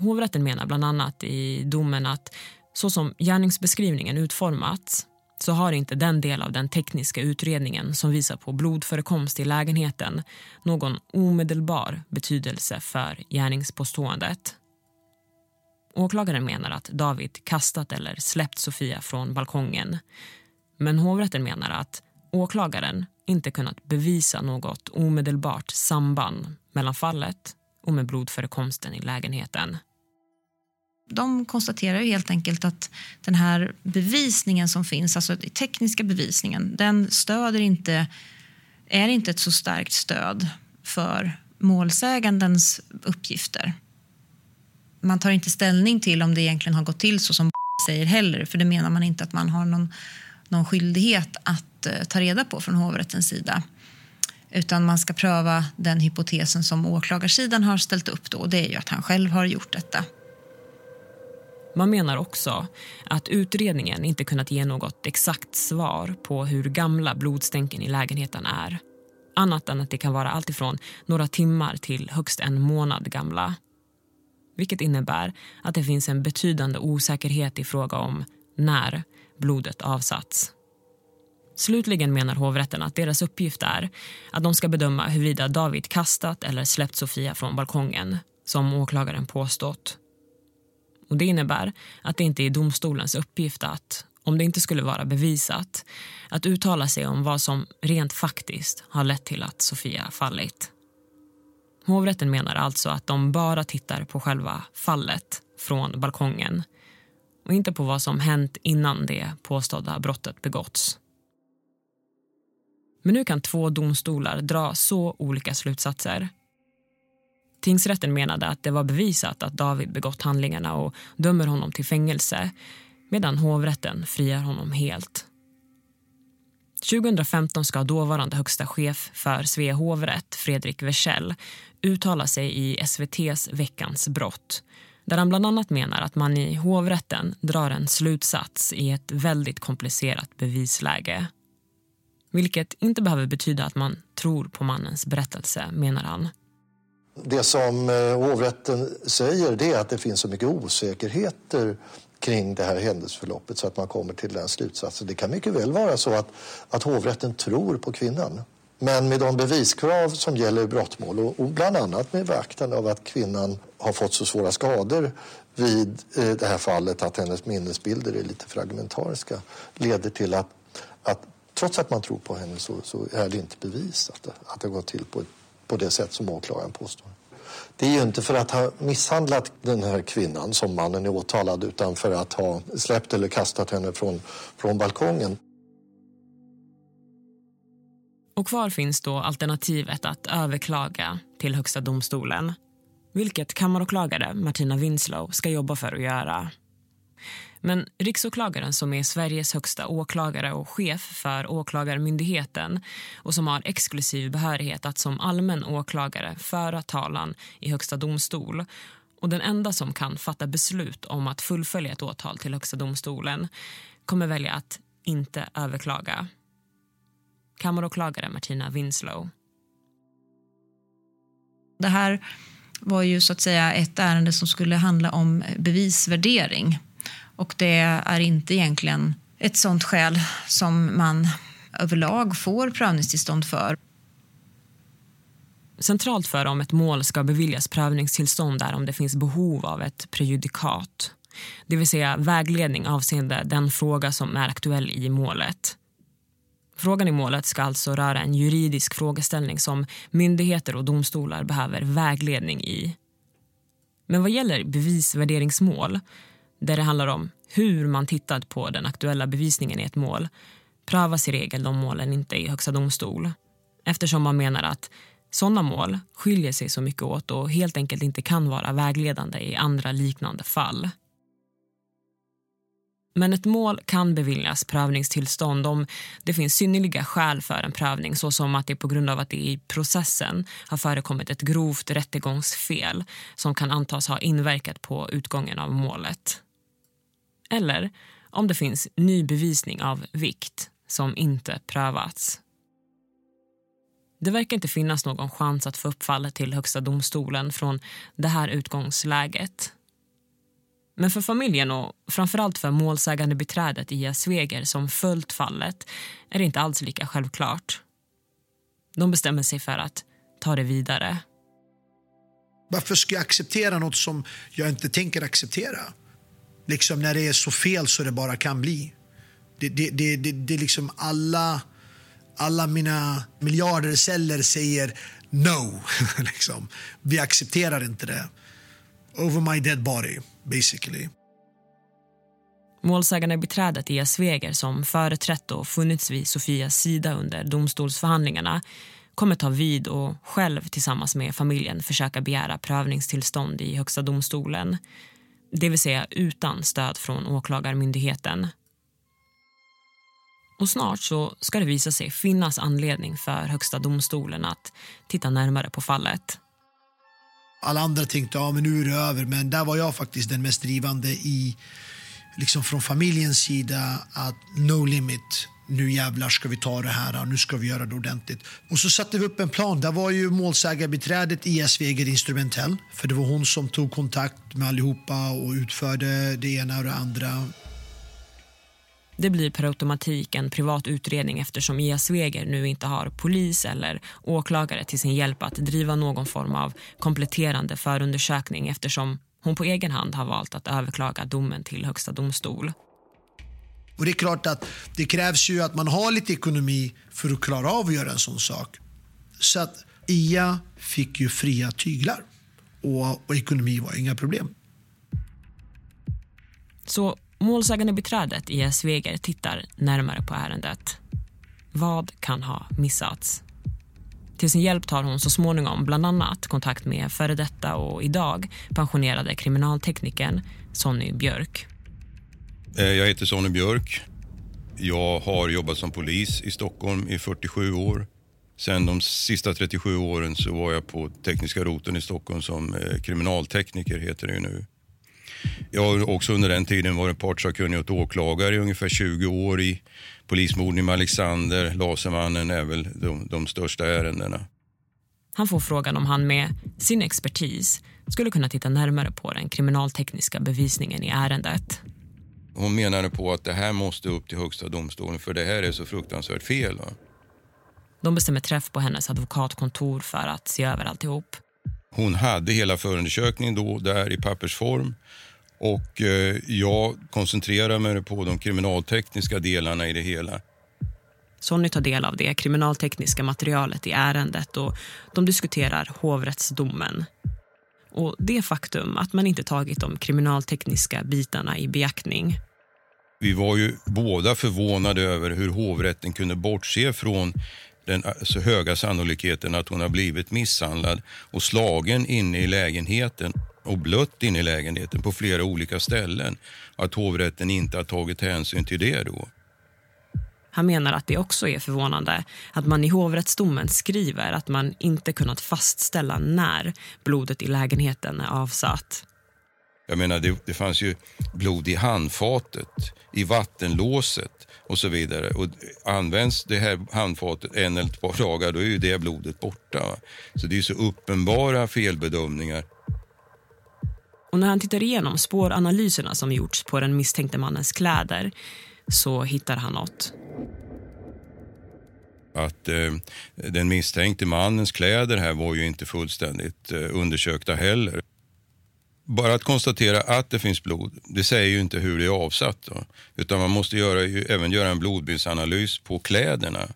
Hovrätten menar bland annat i domen att så som gärningsbeskrivningen utformats så har inte den del av den tekniska utredningen som visar på blodförekomst i lägenheten någon omedelbar betydelse för gärningspåståendet. Åklagaren menar att David kastat eller släppt Sofia från balkongen. Men hovrätten menar att åklagaren inte kunnat bevisa något omedelbart samband mellan fallet och med blodförekomsten i lägenheten de konstaterar ju helt enkelt att den här bevisningen som finns, alltså den tekniska bevisningen, den stöder inte, är inte ett så starkt stöd för målsägandens uppgifter. Man tar inte ställning till om det egentligen har gått till så som säger heller, för det menar man inte att man har någon, någon skyldighet att uh, ta reda på från hovrättens sida. Utan man ska pröva den hypotesen som åklagarsidan har ställt upp då, och det är ju att han själv har gjort detta. Man menar också att utredningen inte kunnat ge något exakt svar på hur gamla blodstänken i lägenheten är. Annat än att det kan vara alltifrån några timmar till högst en månad gamla. Vilket innebär att det finns en betydande osäkerhet i fråga om när blodet avsatts. Slutligen menar hovrätten att deras uppgift är att de ska bedöma huruvida David kastat eller släppt Sofia från balkongen, som åklagaren påstått. Och Det innebär att det inte är domstolens uppgift att, om det inte skulle vara bevisat, att uttala sig om vad som rent faktiskt har lett till att Sofia fallit. Hovrätten menar alltså att de bara tittar på själva fallet från balkongen och inte på vad som hänt innan det påstådda brottet begåtts. Men nu kan två domstolar dra så olika slutsatser Tingsrätten menade att det var bevisat att David begått handlingarna och dömer honom till fängelse medan hovrätten friar honom helt. 2015 ska dåvarande högsta chef för Svea hovrätt, Fredrik Wersäll uttala sig i SVTs Veckans brott där han bland annat menar att man i hovrätten drar en slutsats i ett väldigt komplicerat bevisläge. Vilket inte behöver betyda att man tror på mannens berättelse, menar han. Det som eh, hovrätten säger det är att det finns så mycket osäkerheter kring det här händelseförloppet så att man kommer till den slutsatsen. Det kan mycket väl vara så att, att hovrätten tror på kvinnan. Men med de beviskrav som gäller i brottmål och, och bland annat med beaktande av att kvinnan har fått så svåra skador vid eh, det här fallet att hennes minnesbilder är lite fragmentariska leder till att, att trots att man tror på henne så, så är det inte bevisat att det har gått till på på det sätt som åklagaren påstår. Det är ju inte för att ha misshandlat den här kvinnan som mannen är åtalad utan för att ha släppt eller kastat henne från, från balkongen. Och kvar finns då alternativet att överklaga till Högsta domstolen. vilket kammaråklagare Martina Winslow ska jobba för att göra. Men riksåklagaren som är Sveriges högsta åklagare och chef för Åklagarmyndigheten och som har exklusiv behörighet att som allmän åklagare föra talan i Högsta domstol och den enda som kan fatta beslut om att fullfölja ett åtal till Högsta domstolen kommer välja att inte överklaga. Kammaråklagare Martina Winslow. Det här var ju så att säga ett ärende som skulle handla om bevisvärdering. Och det är inte egentligen ett sånt skäl som man överlag får prövningstillstånd för. Centralt för om ett mål ska beviljas prövningstillstånd är om det finns behov av ett prejudikat. Det vill säga vägledning avseende den fråga som är aktuell i målet. Frågan i målet ska alltså röra en juridisk frågeställning som myndigheter och domstolar behöver vägledning i. Men vad gäller bevisvärderingsmål, där det handlar om hur man tittat på den aktuella bevisningen i ett mål prövas i regel de målen inte i Högsta domstol eftersom man menar att sådana mål skiljer sig så mycket åt och helt enkelt inte kan vara vägledande i andra liknande fall. Men ett mål kan beviljas prövningstillstånd om det finns synnerliga skäl för en prövning såsom att det på grund av att det i processen har förekommit ett grovt rättegångsfel som kan antas ha inverkat på utgången av målet. Eller om det finns ny bevisning av vikt som inte prövats. Det verkar inte finnas någon chans att få upp fallet till Högsta domstolen från det här utgångsläget men för familjen och framförallt för målsägande beträdet Ia Sveger som följt fallet är det inte alls lika självklart. De bestämmer sig för att ta det vidare. Varför ska jag acceptera något som jag inte tänker acceptera? Liksom när det är så fel så det bara kan bli. Det, det, det, det, det liksom alla, alla mina miljarder celler säger no. liksom. Vi accepterar inte det. Over my dead body basically. Målsägandebiträdet Ia Sveger som företrätt och funnits vid Sofias sida under domstolsförhandlingarna kommer ta vid och själv tillsammans med familjen försöka begära prövningstillstånd i Högsta domstolen. Det vill säga utan stöd från åklagarmyndigheten. Och snart så ska det visa sig finnas anledning för Högsta domstolen att titta närmare på fallet. Alla andra tänkte ja, men nu är det över, men där var jag faktiskt den mest drivande i, liksom från familjens sida, att no limit. Nu jävlar ska vi ta det här, nu ska vi göra det ordentligt. Och så satte vi upp en plan. Där var ju målsägarbiträdet Ia Sveger instrumentell. För det var hon som tog kontakt med allihopa och utförde det ena och det andra. Det blir per automatik en privat utredning eftersom Ia Sveger nu inte har polis eller åklagare till sin hjälp att driva någon form av kompletterande förundersökning eftersom hon på egen hand har valt att överklaga domen till Högsta domstol. Och det är klart att det krävs ju att man har lite ekonomi för att klara av att göra en sån sak. Så att Ia fick ju fria tyglar och, och ekonomi var inga problem. Så Målsägande beträdet i Sveger tittar närmare på ärendet. Vad kan ha missats? Till sin hjälp tar hon så småningom bland annat kontakt med före detta och idag pensionerade kriminalteknikern Sonny Björk. Eh, jag heter Sonny Björk. Jag har jobbat som polis i Stockholm i 47 år. Sen de sista 37 åren så var jag på tekniska roten i Stockholm som eh, kriminaltekniker heter det nu. Jag har också under den tiden varit partssakkunnig åt åklagare i ungefär 20 år i polismorden med Alexander, Lasermannen är väl de, de största ärendena. Han får frågan om han med sin expertis skulle kunna titta närmare på den kriminaltekniska bevisningen i ärendet. Hon menade på att det här måste upp till högsta domstolen för det här är så fruktansvärt fel. Va? De bestämmer träff på hennes advokatkontor för att se över alltihop. Hon hade hela förundersökningen då där i pappersform och eh, jag koncentrerar mig på de kriminaltekniska delarna i det hela. Sonny tar del av det kriminaltekniska materialet i ärendet och de diskuterar hovrättsdomen. Och det faktum att man inte tagit de kriminaltekniska bitarna i beaktning. Vi var ju båda förvånade över hur hovrätten kunde bortse från den så höga sannolikheten att hon har blivit misshandlad och slagen inne i lägenheten och blött inne i lägenheten på flera olika ställen. Att hovrätten inte har tagit hänsyn till det då. Han menar att det också är förvånande att man i hovrättsdomen skriver att man inte kunnat fastställa när blodet i lägenheten är avsatt. Jag menar, det, det fanns ju blod i handfatet, i vattenlåset och så vidare. Och används det här handfatet en eller två dagar, då är ju det blodet borta. Så det är så uppenbara felbedömningar. Och när han tittar igenom spåranalyserna som gjorts på den misstänkte mannens kläder så hittar han något. Att eh, den misstänkte mannens kläder här var ju inte fullständigt eh, undersökta heller. Bara att konstatera att det finns blod, det säger ju inte hur det är avsatt. Då. Utan man måste göra, ju, även göra en blodbildsanalys på kläderna.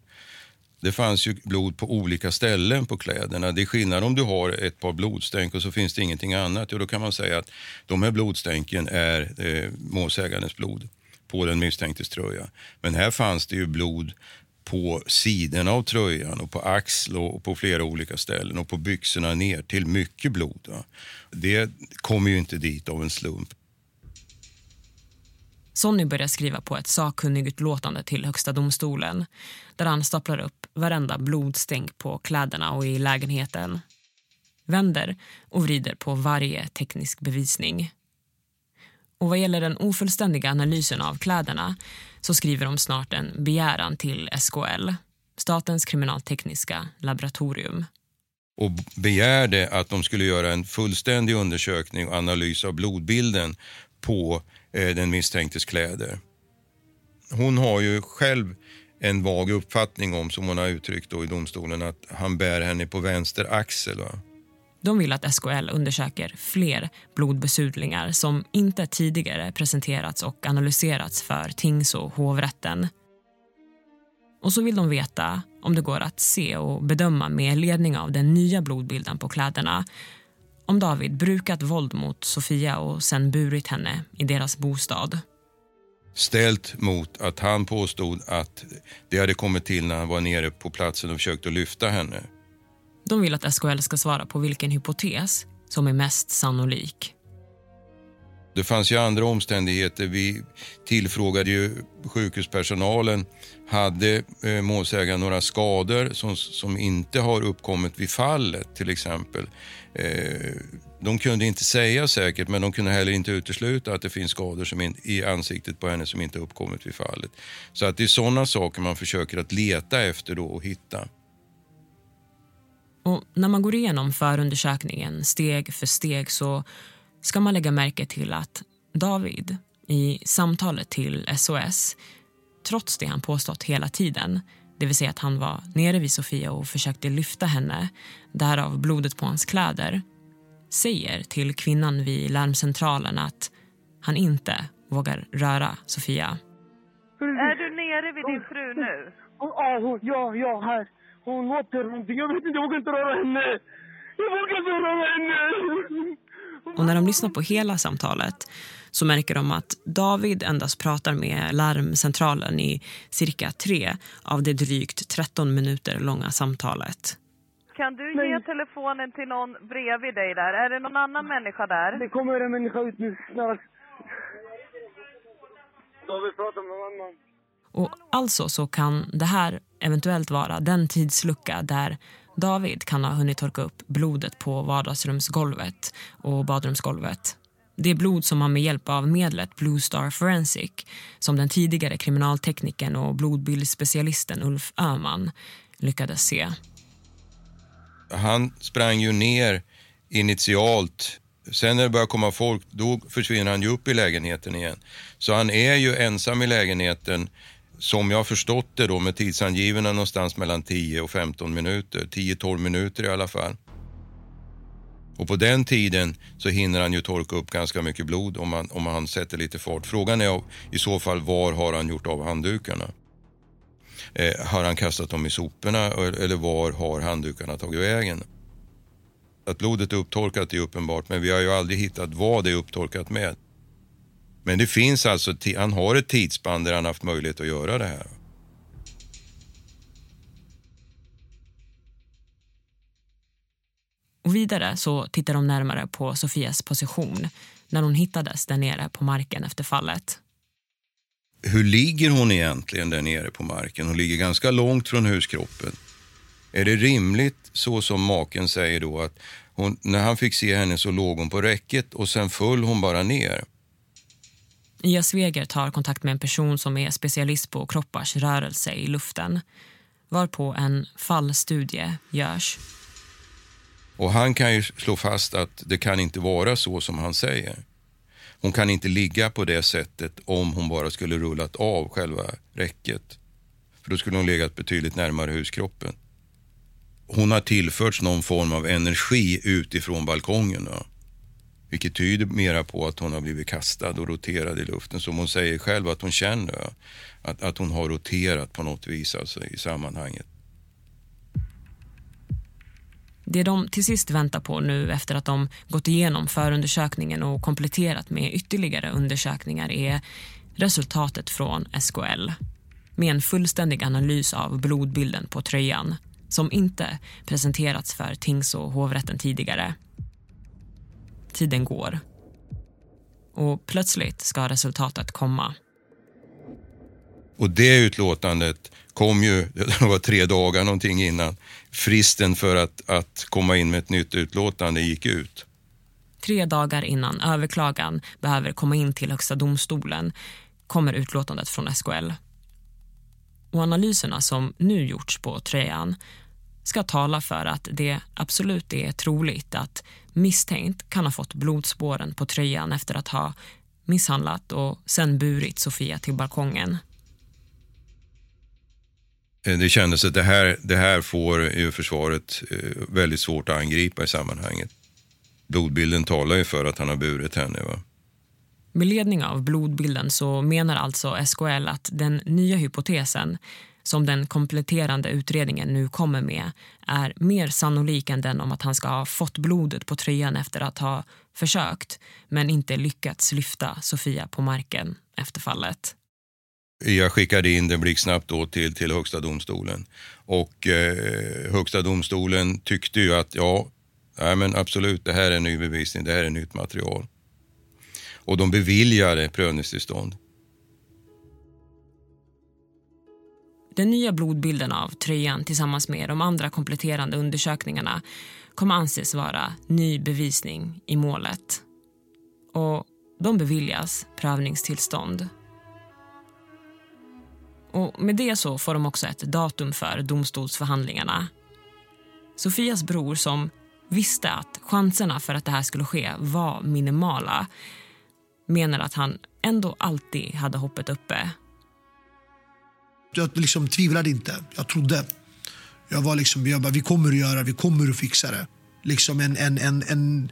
Det fanns ju blod på olika ställen på kläderna. Det är skillnad om du har ett par blodstänk och så finns det ingenting annat. Jo, då kan man säga att de här blodstänken är eh, målsägandens blod på den misstänktes tröja. Men här fanns det ju blod på sidorna av tröjan och på axel och på flera olika ställen och på byxorna ner till mycket blod. Va? Det kommer ju inte dit av en slump. Sonny börjar skriva på ett sakkunnigutlåtande till Högsta domstolen där han staplar upp varenda blodstänk på kläderna och i lägenheten. Vänder och vrider på varje teknisk bevisning. Och vad gäller den ofullständiga analysen av kläderna så skriver de snart en begäran till SKL, Statens kriminaltekniska laboratorium. Och begärde att de skulle göra en fullständig undersökning och analys av blodbilden på eh, den misstänktes kläder. Hon har ju själv en vag uppfattning om, som hon har uttryckt då i domstolen, att han bär henne på vänster axel. Va? De vill att SKL undersöker fler blodbesudlingar som inte tidigare presenterats och analyserats för tings och hovrätten. Och så vill de veta om det går att se och bedöma med ledning av den nya blodbilden på kläderna om David brukat våld mot Sofia och sen burit henne i deras bostad. Ställt mot att han påstod att det hade kommit till när han var nere på platsen och försökte lyfta henne. De vill att SKL ska svara på vilken hypotes som är mest sannolik. Det fanns ju andra omständigheter. Vi tillfrågade ju sjukhuspersonalen. Hade eh, målsägaren några skador som, som inte har uppkommit vid fallet till exempel? Eh, de kunde inte säga säkert men de kunde heller inte utesluta att det finns skador som in, i ansiktet på henne som inte uppkommit vid fallet. Så att det är sådana saker man försöker att leta efter då och hitta. Och när man går igenom förundersökningen steg för steg så ska man lägga märke till att David i samtalet till SOS, trots det han påstått hela tiden, det vill säga att han var nere vid Sofia och försökte lyfta henne, därav blodet på hans kläder, säger till kvinnan vid larmcentralen att han inte vågar röra Sofia. Är du nere vid din fru nu? Ja, ja, ja, här. Hon låter någonting. Jag vet inte, jag vågar inte röra henne. Jag vågar inte röra henne. Och när de lyssnar på hela samtalet så märker de att David endast pratar med larmcentralen i cirka tre av det drygt 13 minuter långa samtalet. Kan du ge telefonen till någon bredvid dig där? Är det någon annan människa där? Det kommer en människa ut nu snart. David pratar med någon annan. Och alltså så kan det här eventuellt vara den tidslucka där David kan ha hunnit torka upp blodet på vardagsrumsgolvet och badrumsgolvet. Det är blod som man med hjälp av medlet Blue Star Forensic som den tidigare kriminalteknikern och blodbildsspecialisten Ulf Öhman lyckades se. Han sprang ju ner initialt. Sen när det börjar komma folk, då försvinner han ju upp i lägenheten igen. Så han är ju ensam i lägenheten som jag har förstått det då med tidsangivna någonstans mellan 10 och 15 minuter. 10-12 minuter i alla fall. Och på den tiden så hinner han ju torka upp ganska mycket blod om han, om han sätter lite fart. Frågan är i så fall var har han gjort av handdukarna? Eh, har han kastat dem i soporna eller var har handdukarna tagit vägen? Att blodet är upptorkat är uppenbart men vi har ju aldrig hittat vad det är upptorkat med. Men det finns alltså, han har ett tidsspann där han haft möjlighet att göra det här. Och vidare så tittar de närmare på Sofias position när hon hittades där nere på marken efter fallet. Hur ligger hon egentligen där nere på marken? Hon ligger ganska långt från huskroppen. Är det rimligt, så som maken säger då, att hon, när han fick se henne så låg hon på räcket och sen föll hon bara ner? Ia Sveger tar kontakt med en person som är specialist på kroppars rörelse i luften varpå en fallstudie görs. Och han kan ju slå fast att det kan inte vara så som han säger. Hon kan inte ligga på det sättet om hon bara skulle rullat av själva räcket. För då skulle hon legat betydligt närmare huskroppen. Hon har tillförts någon form av energi utifrån balkongen. Va? Vilket tyder mera på att hon har blivit kastad och roterad i luften. Som hon säger själv att hon känner. Att, att hon har roterat på något vis alltså, i sammanhanget. Det de till sist väntar på nu efter att de gått igenom förundersökningen och kompletterat med ytterligare undersökningar är resultatet från SKL. Med en fullständig analys av blodbilden på tröjan som inte presenterats för tings och hovrätten tidigare. Tiden går. Och plötsligt ska resultatet komma. Och det utlåtandet kom ju, det var tre dagar någonting innan fristen för att, att komma in med ett nytt utlåtande gick ut. Tre dagar innan överklagan behöver komma in till Högsta domstolen kommer utlåtandet från SKL. Och analyserna som nu gjorts på tröjan ska tala för att det absolut är troligt att misstänkt kan ha fått blodspåren på tröjan efter att ha misshandlat och sen burit Sofia till balkongen. Eh, det kändes att det här, det här får ju försvaret eh, väldigt svårt att angripa i sammanhanget. Blodbilden talar ju för att han har burit henne. Va? Med ledning av blodbilden så menar alltså SKL att den nya hypotesen som den kompletterande utredningen nu kommer med är mer sannolik än den om att han ska ha fått blodet på tröjan efter att ha försökt men inte lyckats lyfta Sofia på marken efter fallet. Jag skickade in den blixtsnabbt då till, till Högsta domstolen. Och eh, Högsta domstolen tyckte ju att ja, nej men absolut, det här är ny bevisning, det här är nytt material. Och de beviljade prövningstillstånd. Den nya blodbilden av tröjan tillsammans med de andra kompletterande undersökningarna kommer anses vara ny bevisning i målet. Och de beviljas prövningstillstånd. Och med det så får de också ett datum för domstolsförhandlingarna. Sofias bror som visste att chanserna för att det här skulle ske var minimala menar att han ändå alltid hade hoppet uppe. Jag liksom tvivlade inte. Jag trodde. Jag var liksom, jag bara, vi kommer att göra vi kommer att fixa det. Liksom en, en, en, en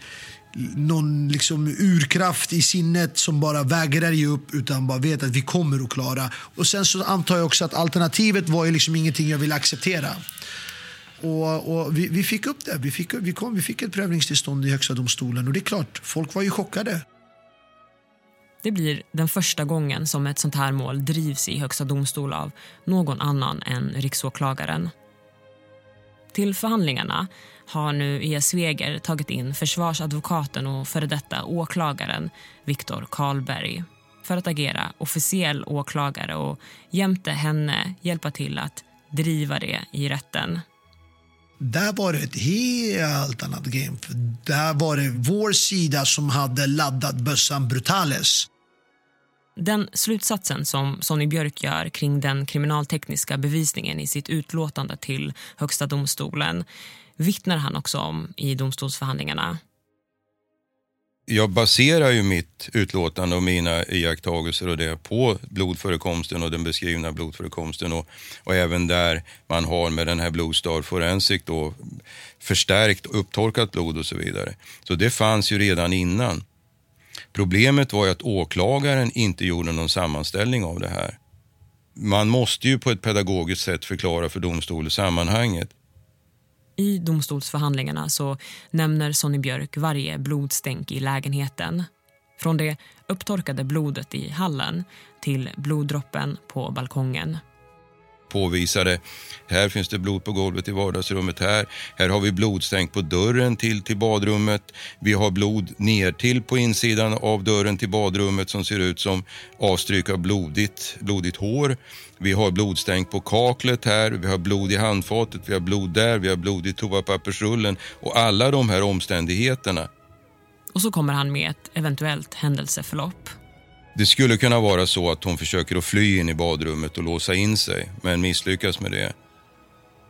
någon liksom urkraft i sinnet som bara vägrar ge upp utan bara vet att vi kommer att klara. Och sen så antar jag också att alternativet var ju liksom ingenting jag ville acceptera. Och, och vi, vi, fick upp det. Vi fick, vi, kom, vi fick ett prövningstillstånd i Högsta domstolen och det är klart, folk var ju chockade. Det blir den första gången som ett sånt här mål drivs i Högsta domstol av någon annan än riksåklagaren. Till förhandlingarna har nu E. Sveger tagit in försvarsadvokaten och före detta åklagaren Viktor Karlberg för att agera officiell åklagare och jämte henne hjälpa till att driva det i rätten. Där var det ett helt annat game. Där var det vår sida som hade laddat bössan Brutales. Den slutsatsen som Sonny Björk gör kring den kriminaltekniska bevisningen i sitt utlåtande till Högsta domstolen vittnar han också om i domstolsförhandlingarna. Jag baserar ju mitt utlåtande och mina iakttagelser och det på blodförekomsten och den beskrivna blodförekomsten och, och även där man har med den här Blodstar Forensic då förstärkt upptorkat blod och så vidare. Så det fanns ju redan innan. Problemet var ju att åklagaren inte gjorde någon sammanställning av det här. Man måste ju på ett pedagogiskt sätt förklara för domstolen sammanhanget. I domstolsförhandlingarna så nämner Sonny Björk varje blodstänk i lägenheten. Från det upptorkade blodet i hallen till bloddroppen på balkongen påvisade här finns det blod på golvet i vardagsrummet här. Här har vi blodstänk på dörren till, till badrummet. Vi har blod ner till på insidan av dörren till badrummet som ser ut som avstryk av blodigt, blodigt hår. Vi har blodstänk på kaklet här, vi har blod i handfatet, vi har blod där, vi har blod i toapappersrullen och alla de här omständigheterna. Och så kommer han med ett eventuellt händelseförlopp. Det skulle kunna vara så att hon försöker att fly in i badrummet och låsa in sig, men misslyckas med det.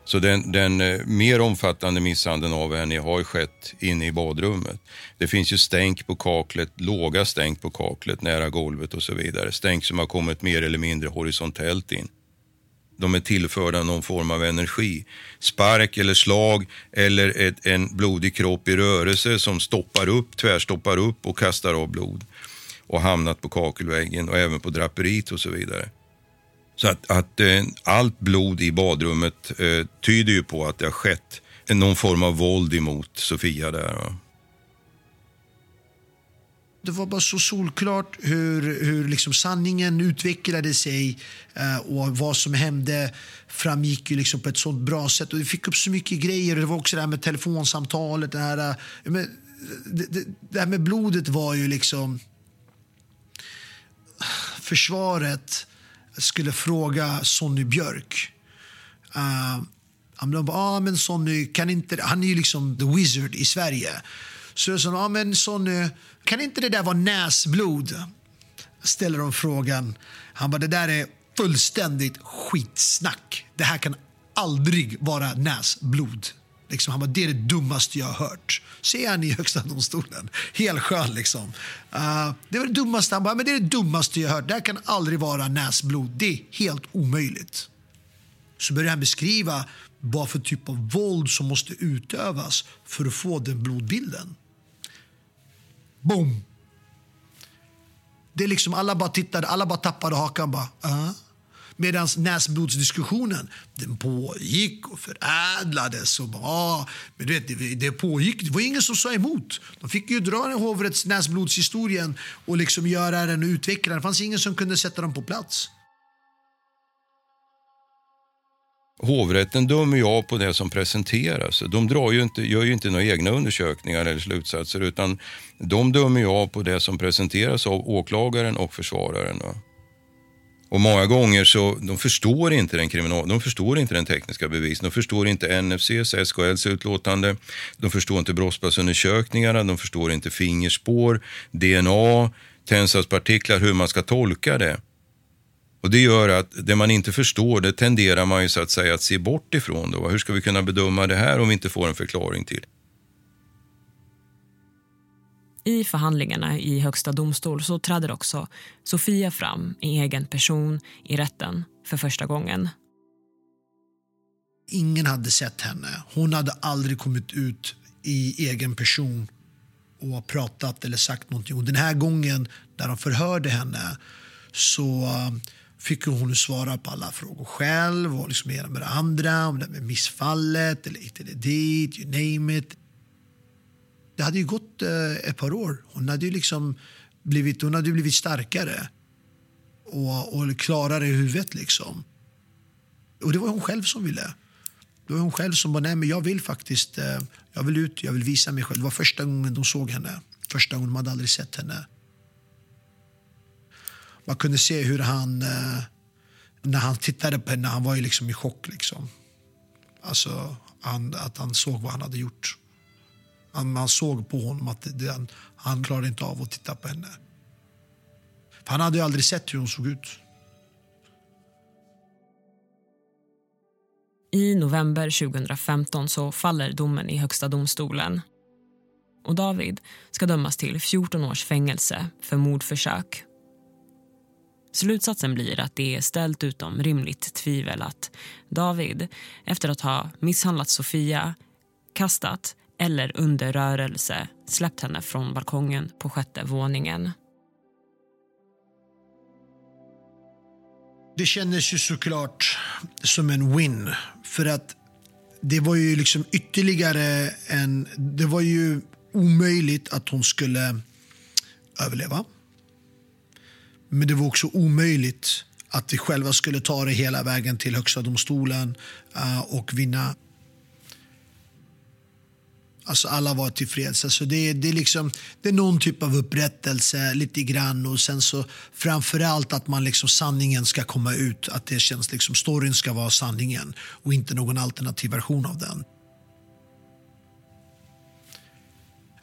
Så den, den eh, mer omfattande misshandeln av henne har skett inne i badrummet. Det finns ju stänk på kaklet, låga stänk på kaklet nära golvet och så vidare. Stänk som har kommit mer eller mindre horisontellt in. De är tillförda någon form av energi. Spark eller slag eller ett, en blodig kropp i rörelse som stoppar upp, tvärstoppar upp och kastar av blod. Och hamnat på kakelväggen och även på draperiet och så vidare. Så att, att eh, allt blod i badrummet eh, tyder ju på att det har skett någon form av våld emot Sofia där. Va? Det var bara så solklart hur, hur liksom sanningen utvecklade sig eh, och vad som hände framgick ju liksom på ett sånt bra sätt. Och vi fick upp så mycket grejer. Det var också det här med telefonsamtalet. Det här, eh, men, det, det, det här med blodet var ju liksom... Försvaret skulle fråga Sonny Björk. Uh, han bara, ah, men Sonny, kan inte, han är ju liksom the wizard i Sverige. Så jag sa, ah, men Sonny, kan inte det där vara näsblod? Ställer de frågan. Han bara, det där är fullständigt skitsnack. Det här kan aldrig vara näsblod. Liksom, han bara, det är det dummaste jag har hört. Ser han i Högsta domstolen. Helskön liksom. Uh, det var det dummaste. Han bara, men det är det dummaste jag har hört. Det här kan aldrig vara näsblod. Det är helt omöjligt. Så börjar han beskriva vad för typ av våld som måste utövas för att få den blodbilden. Boom! Det är liksom, alla bara tittade, alla bara tappade hakan. Bara, uh. Medan näsblodsdiskussionen den pågick och förädlades. Och bara, men du vet, det, det pågick. Det var ingen som sa emot. De fick ju dra den hovrets näsblodshistorien och liksom göra den och utveckla den. Det fanns ingen som kunde sätta dem på plats. Hovrätten dömer ju av på det som presenteras. De drar ju inte, gör ju inte några egna undersökningar eller slutsatser utan de dömer ju av på det som presenteras av åklagaren och försvararen. Då. Och många gånger så de förstår inte den kriminal, de förstår inte den tekniska bevisen, de förstår inte NFCs, SKLs utlåtande, de förstår inte brottsplatsundersökningarna, de förstår inte fingerspår, DNA, tändsatspartiklar, hur man ska tolka det. Och Det gör att det man inte förstår, det tenderar man ju så att säga att se bort ifrån. Då. Hur ska vi kunna bedöma det här om vi inte får en förklaring till? I förhandlingarna i Högsta domstol så träder också Sofia fram i egen person i rätten för första gången. Ingen hade sett henne. Hon hade aldrig kommit ut i egen person och pratat eller sagt någonting. Och den här gången när de förhörde henne så eh, fick hon svara på alla frågor själv och liksom med det andra, om det med missfallet eller hit eller dit, you name it. Det hade ju gått eh, ett par år. Hon hade ju liksom blivit, hon hade blivit starkare och, och klarare i huvudet. Liksom. Och det var hon själv som ville. Det var hon själv som bara, nej men jag vill faktiskt, eh, jag vill ut, jag vill visa mig själv. Det var första gången de såg henne. Första gången de hade aldrig sett henne. Man kunde se hur han, eh, när han tittade på henne, han var ju liksom i chock. Liksom. Alltså, han, att han såg vad han hade gjort. Man såg på honom att den, han, han klarade inte av att titta på henne. För han hade ju aldrig sett hur hon såg ut. I november 2015 så faller domen i Högsta domstolen. Och David ska dömas till 14 års fängelse för mordförsök Slutsatsen blir att det är ställt utom rimligt tvivel att David, efter att ha misshandlat Sofia, kastat eller under rörelse släppt henne från balkongen på sjätte våningen. Det kändes ju såklart som en win. För att det var ju liksom ytterligare en... Det var ju omöjligt att hon skulle överleva. Men det var också omöjligt att vi själva skulle ta det hela vägen till Högsta domstolen eh, och vinna. Alltså alla var tillfreds. Alltså det, det, är liksom, det är någon typ av upprättelse lite grann och sen så framförallt att man liksom sanningen ska komma ut. Att det känns liksom storyn ska vara sanningen och inte någon alternativ version av den.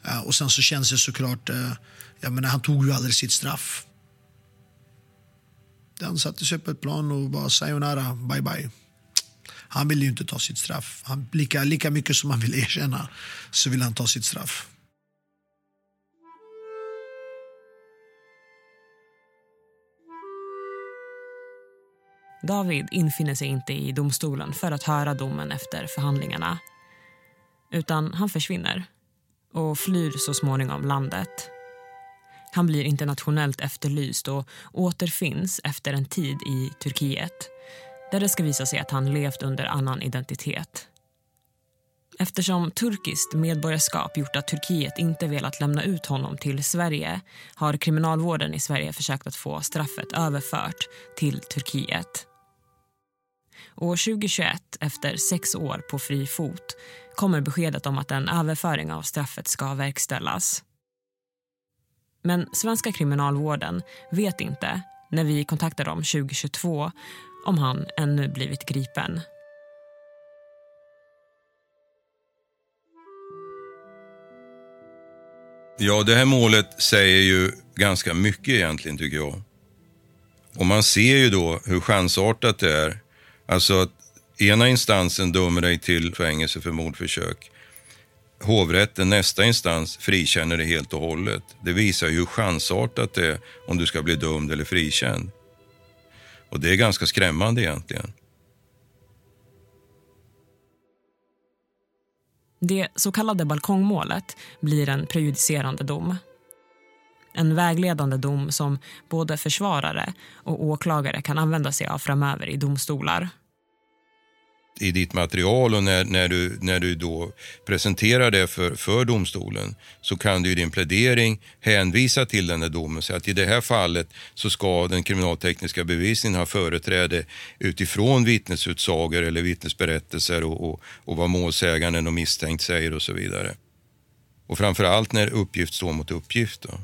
Eh, och sen så känns det såklart, eh, jag menar han tog ju aldrig sitt straff. Han satte sig på ett plan och bara sayonara, bye bye. Han vill ju inte ta sitt straff. Han, lika, lika mycket som han vill erkänna så vill han ta sitt straff. David infinner sig inte i domstolen för att höra domen efter förhandlingarna. Utan han försvinner och flyr så småningom landet. Han blir internationellt efterlyst och återfinns efter en tid i Turkiet där det ska visa sig att han levt under annan identitet. Eftersom turkiskt medborgarskap gjort att Turkiet inte velat lämna ut honom till Sverige har kriminalvården i Sverige försökt att få straffet överfört till Turkiet. År 2021, efter sex år på fri fot kommer beskedet om att en överföring av straffet ska verkställas. Men svenska kriminalvården vet inte, när vi kontaktade dem 2022 om han ännu blivit gripen. Ja, det här målet säger ju ganska mycket egentligen tycker jag. Och man ser ju då hur chansartat det är. Alltså att ena instansen dömer dig till fängelse för mordförsök. Hovrätten, nästa instans, frikänner dig helt och hållet. Det visar ju hur chansartat det är om du ska bli dömd eller frikänd. Och det är ganska skrämmande egentligen. Det så kallade balkongmålet blir en prejudicerande dom. En vägledande dom som både försvarare och åklagare kan använda sig av framöver i domstolar i ditt material och när, när, du, när du då presenterar det för, för domstolen så kan du i din plädering hänvisa till den där domen. Så att i det här fallet så ska den kriminaltekniska bevisningen ha företräde utifrån vittnesutsagor eller vittnesberättelser och, och, och vad målsäganden och misstänkt säger och så vidare. Och framför allt när uppgift står mot uppgift. Då.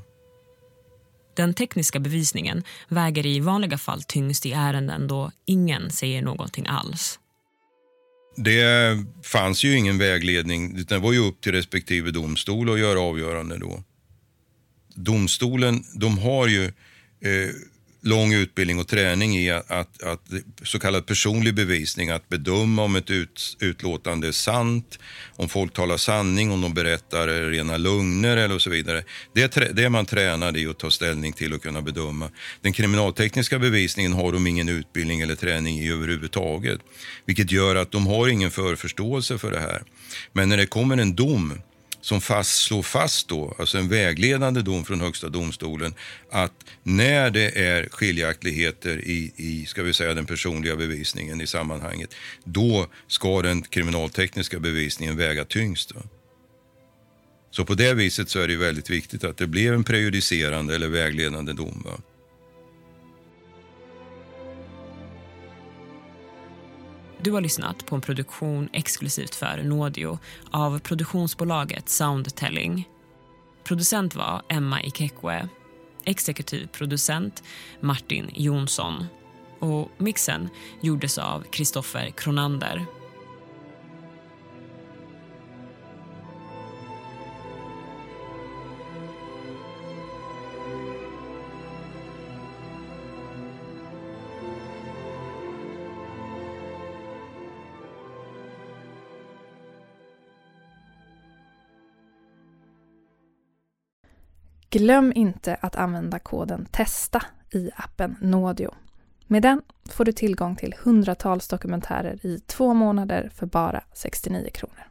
Den tekniska bevisningen väger i vanliga fall tyngst i ärenden då ingen säger någonting alls. Det fanns ju ingen vägledning, det var ju upp till respektive domstol att göra avgörande då. Domstolen, de har ju eh, lång utbildning och träning i att, att, att, så kallad personlig bevisning, att bedöma om ett ut, utlåtande är sant, om folk talar sanning, om de berättar rena lögner eller så vidare. Det är, det är man tränad i att ta ställning till och kunna bedöma. Den kriminaltekniska bevisningen har de ingen utbildning eller träning i överhuvudtaget, vilket gör att de har ingen förförståelse för det här. Men när det kommer en dom som fast, slår fast då, alltså en vägledande dom från Högsta domstolen, att när det är skiljaktigheter i, i ska vi säga, den personliga bevisningen i sammanhanget, då ska den kriminaltekniska bevisningen väga tyngst. Då. Så på det viset så är det väldigt viktigt att det blev en prejudicerande eller vägledande dom. Va? Du har lyssnat på en produktion exklusivt för Nådio av produktionsbolaget Soundtelling. Producent var Emma Ikekwe. Exekutiv producent Martin Jonsson. Och mixen gjordes av Kristoffer Kronander. Glöm inte att använda koden TESTA i appen Nådio. Med den får du tillgång till hundratals dokumentärer i två månader för bara 69 kronor.